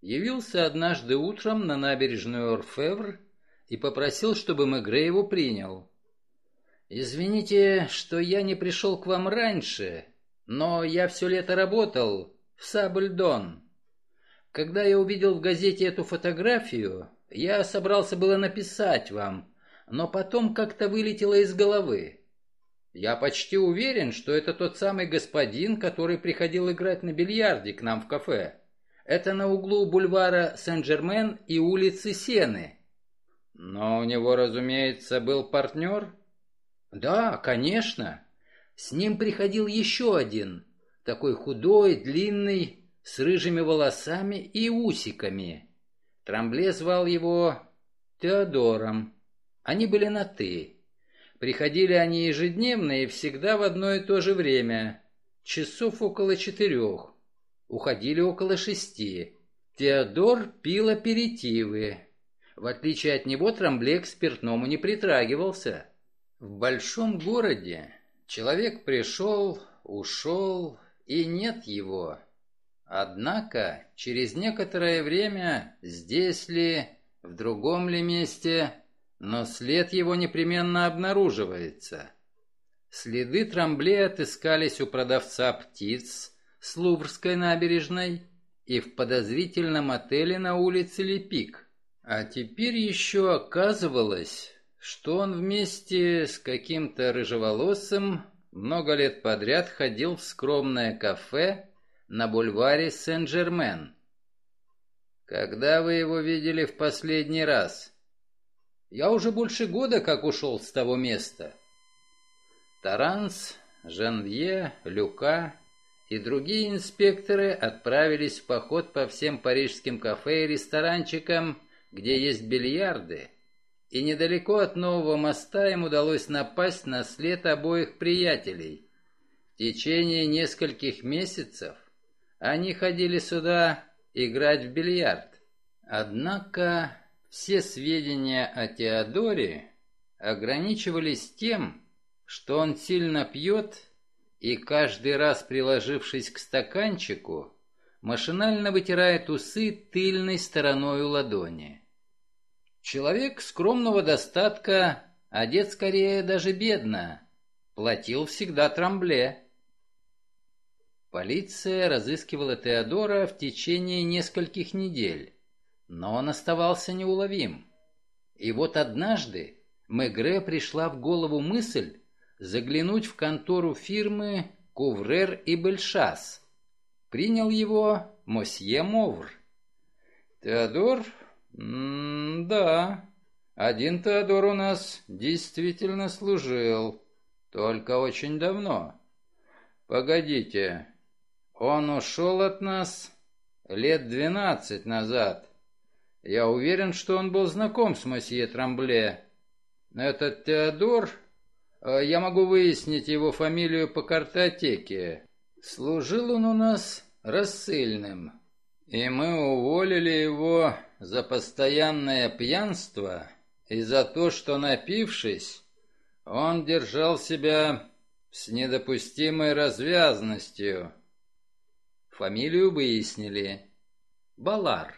явился однажды утром на набережную Орфевр и попросил, чтобы Мегре его принял. «Извините, что я не пришел к вам раньше, но я все лето работал в Сабльдон. Когда я увидел в газете эту фотографию, я собрался было написать вам, но потом как-то вылетело из головы. Я почти уверен, что это тот самый господин, который приходил играть на бильярде к нам в кафе. Это на углу бульвара Сен-Жермен и улицы Сены. Но у него, разумеется, был партнер? Да, конечно. С ним приходил еще один, такой худой, длинный, с рыжими волосами и усиками. Трамбле звал его Теодором. Они были на «ты». Приходили они ежедневно и всегда в одно и то же время, часов около четырех. Уходили около шести. Теодор пил аперитивы. В отличие от него Трамбле к спиртному не притрагивался. В большом городе человек пришел, ушел, и нет его. Однако, через некоторое время, здесь ли, в другом ли месте, но след его непременно обнаруживается. Следы Трамбле отыскались у продавца птиц с Луврской набережной и в подозрительном отеле на улице Лепик. А теперь еще оказывалось, что он вместе с каким-то рыжеволосым много лет подряд ходил в скромное кафе на бульваре Сен-Жермен. Когда вы его видели в последний раз? Я уже больше года как ушел с того места. Таранс, Жанвье, Люка и другие инспекторы отправились в поход по всем парижским кафе и ресторанчикам, где есть бильярды, и недалеко от нового моста им удалось напасть на след обоих приятелей. В течение нескольких месяцев они ходили сюда играть в бильярд. Однако все сведения о Теодоре ограничивались тем, что он сильно пьет и каждый раз, приложившись к стаканчику, машинально вытирает усы тыльной стороной ладони. Человек скромного достатка, одет скорее даже бедно, платил всегда трамбле. Полиция разыскивала Теодора в течение нескольких недель но он оставался неуловим. И вот однажды Мегре пришла в голову мысль заглянуть в контору фирмы Куврер и Бельшас. Принял его мосье Мовр. «Теодор? М да, один Теодор у нас действительно служил, только очень давно. Погодите, он ушел от нас лет двенадцать назад». Я уверен, что он был знаком с мосье Трамбле. Этот Теодор... Э, я могу выяснить его фамилию по картотеке. Служил он у нас рассыльным. И мы уволили его за постоянное пьянство и за то, что, напившись, он держал себя с недопустимой развязностью. Фамилию выяснили. Балар.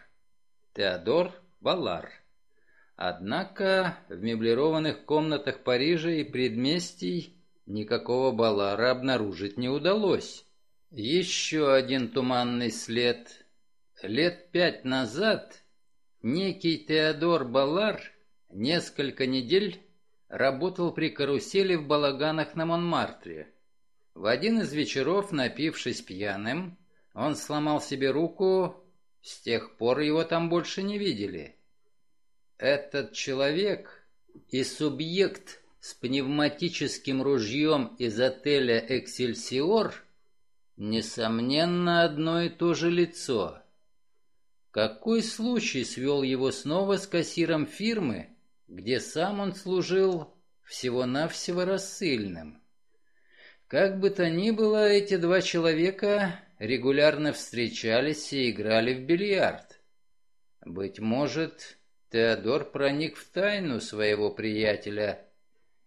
Теодор Балар. Однако в меблированных комнатах Парижа и предместий никакого Балара обнаружить не удалось. Еще один туманный след. Лет пять назад некий Теодор Балар несколько недель работал при карусели в балаганах на Монмартре. В один из вечеров, напившись пьяным, он сломал себе руку с тех пор его там больше не видели. Этот человек и субъект с пневматическим ружьем из отеля «Эксельсиор» несомненно одно и то же лицо. Какой случай свел его снова с кассиром фирмы, где сам он служил всего-навсего рассыльным? Как бы то ни было, эти два человека регулярно встречались и играли в бильярд. Быть может, Теодор проник в тайну своего приятеля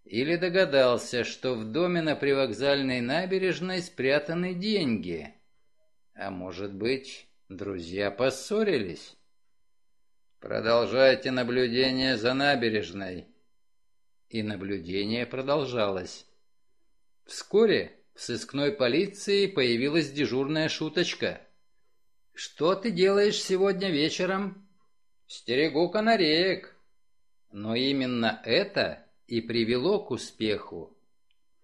или догадался, что в доме на привокзальной набережной спрятаны деньги. А может быть, Друзья поссорились. Продолжайте наблюдение за набережной. И наблюдение продолжалось. Вскоре в сыскной полиции появилась дежурная шуточка. «Что ты делаешь сегодня вечером?» «Стерегу канареек». Но именно это и привело к успеху.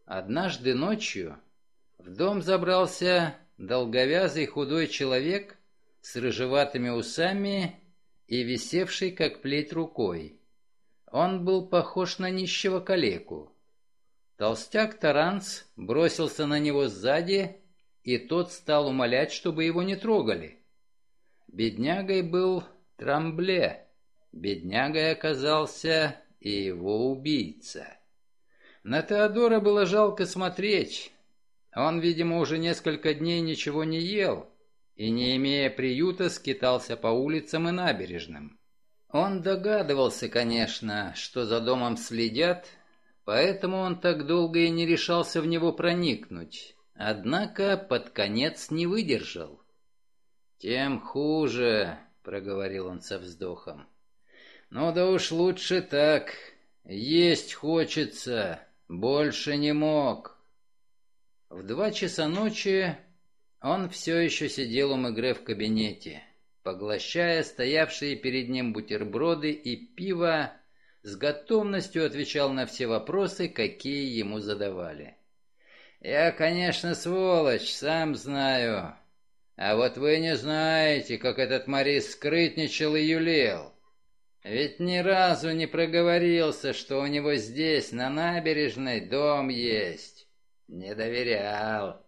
Однажды ночью в дом забрался долговязый худой человек с рыжеватыми усами и висевший как плеть рукой. Он был похож на нищего калеку. Толстяк Таранц бросился на него сзади, и тот стал умолять, чтобы его не трогали. Беднягой был Трамбле. Беднягой оказался и его убийца. На Теодора было жалко смотреть. Он, видимо, уже несколько дней ничего не ел и, не имея приюта, скитался по улицам и набережным. Он догадывался, конечно, что за домом следят, поэтому он так долго и не решался в него проникнуть. Однако под конец не выдержал. «Тем хуже», — проговорил он со вздохом. «Ну да уж лучше так. Есть хочется, больше не мог». В два часа ночи он все еще сидел у Мегре в кабинете, поглощая стоявшие перед ним бутерброды и пиво, с готовностью отвечал на все вопросы, какие ему задавали. «Я, конечно, сволочь, сам знаю. А вот вы не знаете, как этот Морис скрытничал и юлел. Ведь ни разу не проговорился, что у него здесь, на набережной, дом есть. Не доверял.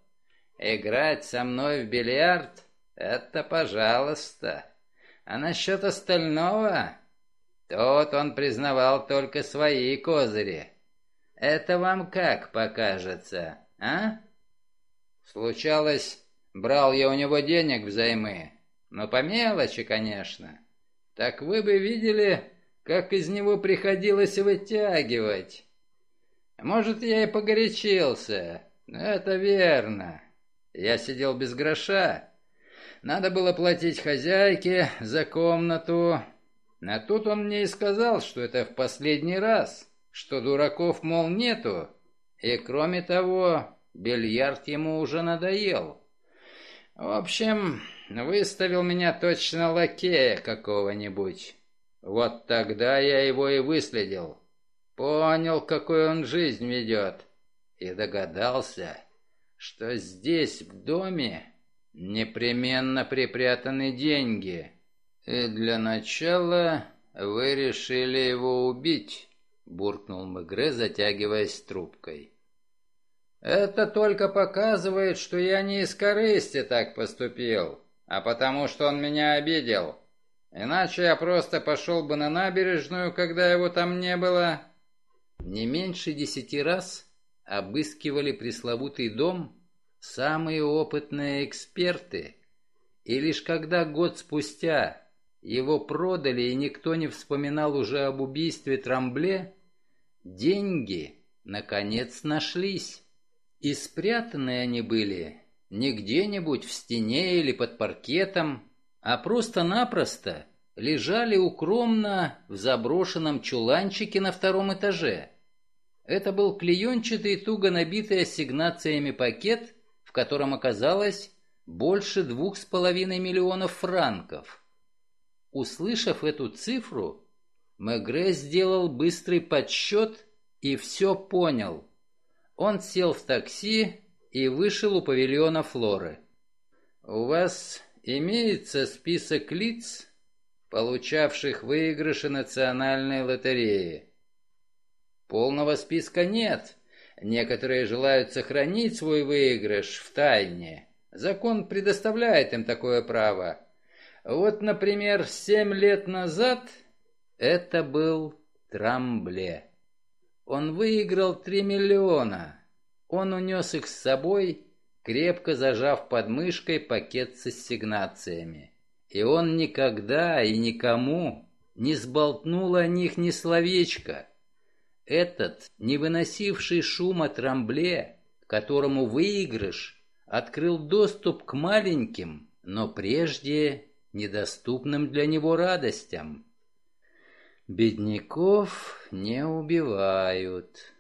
Играть со мной в бильярд — это пожалуйста. А насчет остального Тут он признавал только свои козыри. Это вам как покажется, а? Случалось, брал я у него денег взаймы, но по мелочи, конечно. Так вы бы видели, как из него приходилось вытягивать. Может, я и погорячился, но это верно. Я сидел без гроша. Надо было платить хозяйке за комнату, а тут он мне и сказал, что это в последний раз, что дураков, мол, нету. И кроме того, бильярд ему уже надоел. В общем, выставил меня точно лакея какого-нибудь. Вот тогда я его и выследил. Понял, какой он жизнь ведет. И догадался, что здесь, в доме, непременно припрятаны деньги. «И для начала вы решили его убить», — буркнул Мегре, затягиваясь трубкой. «Это только показывает, что я не из корысти так поступил, а потому что он меня обидел. Иначе я просто пошел бы на набережную, когда его там не было». Не меньше десяти раз обыскивали пресловутый дом самые опытные эксперты, и лишь когда год спустя его продали, и никто не вспоминал уже об убийстве Трамбле, деньги, наконец, нашлись. И спрятаны они были не где-нибудь в стене или под паркетом, а просто-напросто лежали укромно в заброшенном чуланчике на втором этаже. Это был клеенчатый, туго набитый ассигнациями пакет, в котором оказалось больше двух с половиной миллионов франков. Услышав эту цифру, Мегре сделал быстрый подсчет и все понял. Он сел в такси и вышел у павильона Флоры. «У вас имеется список лиц, получавших выигрыши национальной лотереи?» «Полного списка нет. Некоторые желают сохранить свой выигрыш в тайне. Закон предоставляет им такое право». Вот, например, семь лет назад это был Трамбле. Он выиграл три миллиона. Он унес их с собой, крепко зажав под мышкой пакет с ассигнациями. И он никогда и никому не сболтнул о них ни словечка. Этот, не выносивший шума Трамбле, которому выигрыш открыл доступ к маленьким, но прежде недоступным для него радостям. Бедняков не убивают.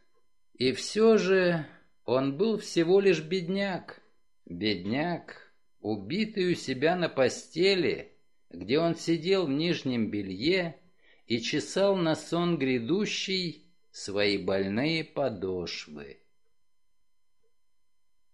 И все же он был всего лишь бедняк. Бедняк, убитый у себя на постели, где он сидел в нижнем белье и чесал на сон грядущий свои больные подошвы.